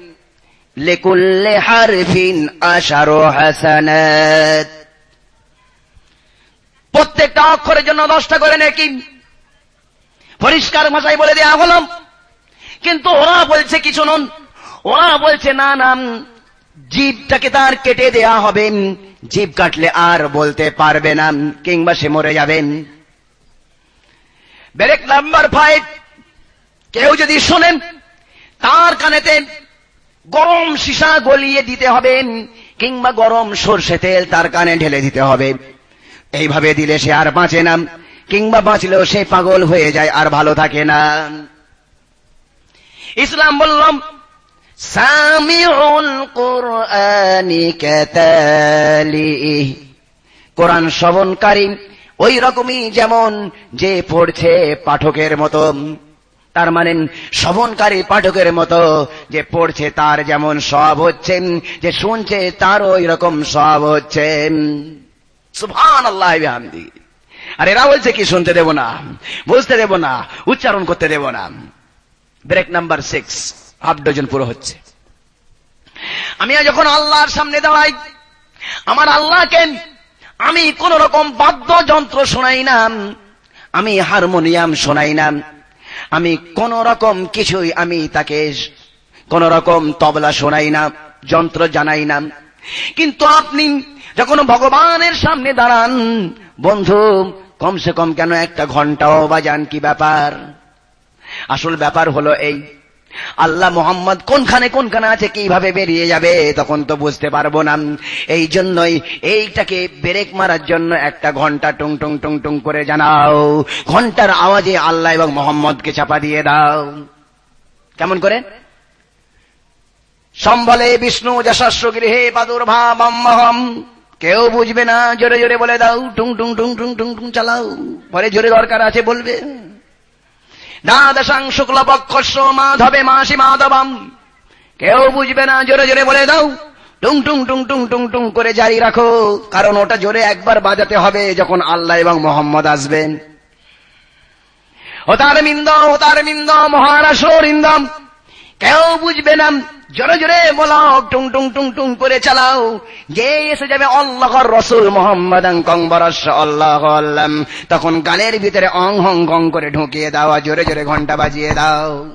লেকুল্লে হারফিন আশারো হাসানাত। প্রত্যেকটা অক্ষরের জন্য দশটা করে নাকি? পরিষ্কার ভাষায় বলে দেওয়া হল। কিন্তু ওরা বলছে কিছু নন। ওরা বলছে, না না, জীবটাকে তার কেটে দেয়া হবে। জীব কাটলে আর বলতে পারবে না, কিংবা সে মরে যাবেন ব্রেক নাম্বার ফাইভ কেউ যদি শোনেন, তার কানেতে গরম সীসা গলিয়ে দিতে হবে কিংবা গরম সর্ষে তেল তার কানে ঢেলে দিতে হবে। এইভাবে দিলে সে আর বাঁচে না, কিংবা বাঁচলেও সে পাগল হয়ে যায় আর ভালো থাকে না। ইসলাম বললাম, সামিউল কোরআনি কোরআন শ্রবণকারী ওই রকমই যেমন যে পড়ছে পাঠকের মতো, তার মানে শ্রবণকারী পাঠকের মতো যে পড়ছে তার যেমন সব হচ্ছেন যে শুনছে তার ওই রকম সব হচ্ছে। সুভান আল্লাহ আর এরা বলছে কি শুনতে দেব না, বুঝতে দেব না, উচ্চারণ করতে দেব না। Break number six half dozen পুরো হচ্ছে। আমি যখন আল্লাহর সামনে দাঁড়াই, আমার আল্লাহকে আমি কোন রকম বাদ্যযন্ত্র শোনাই না আমি হারমোনিয়াম শোনাই না আমি কোন রকম কিছুই আমি তাকে কোন রকম তবলা শোনাই না যন্ত্র জানাই না কিন্তু আপনি যখন ভগবানের সামনে দাঁড়ান, বন্ধু, কমসে কম কেন একটা ঘন্টাও বাজান কি ব্যাপার? আসল ব্যাপার হলো এই আল্লাহ মোহাম্মদ কোনখানে কোনখানে আছে, কীভাবে বেরিয়ে যাবে, তখন তো বুঝতে পারব না। এই জন্যই এইটাকে ব্রেক মারার জন্য একটা ঘণ্টা টুং টুং টুং টুং করে জানাও। ঘণ্টার আওয়াজে আল্লাহ এবং মোহাম্মদকে চাপা দিয়ে দাও। কেমন করে? সম্বলে বিষ্ণু যশস্ব গৃহে প্রাদুর্ভাবম কেউ বুঝবে না, জোরে জোরে বলে দাও, টুং টুং টুং টুং টুং টুং চালাও। পরে জোরে দরকার আছে বলবে। দ্বাদশাং শুক্লপক্ষ মাধবে মাসি মাধবম। কেউ বুঝবে না, জোরে জোরে বলে দাও। টুং টুং টুং টুং টুং টুং করে জারি রাখো। কারণ ওটা জোরে একবার বাজাতে হবে যখন আল্লাহ এবং মোহাম্মদ আসবেন। ও তার মিন্দ ও তার মিন্দ মহারাষ্ট্র, ইন্দম। কেউ বুঝবে না জোরে জোরে বলো টুং টুং টুং টুং করে চালাও। যে এসে যাবে অল্লাহর রসুল মোহাম্মদ আল্লাম। তখন গালের ভিতরে অং হং গং করে ঢুকিয়ে দাও জোরে জোরে ঘণ্টা বাজিয়ে দাও।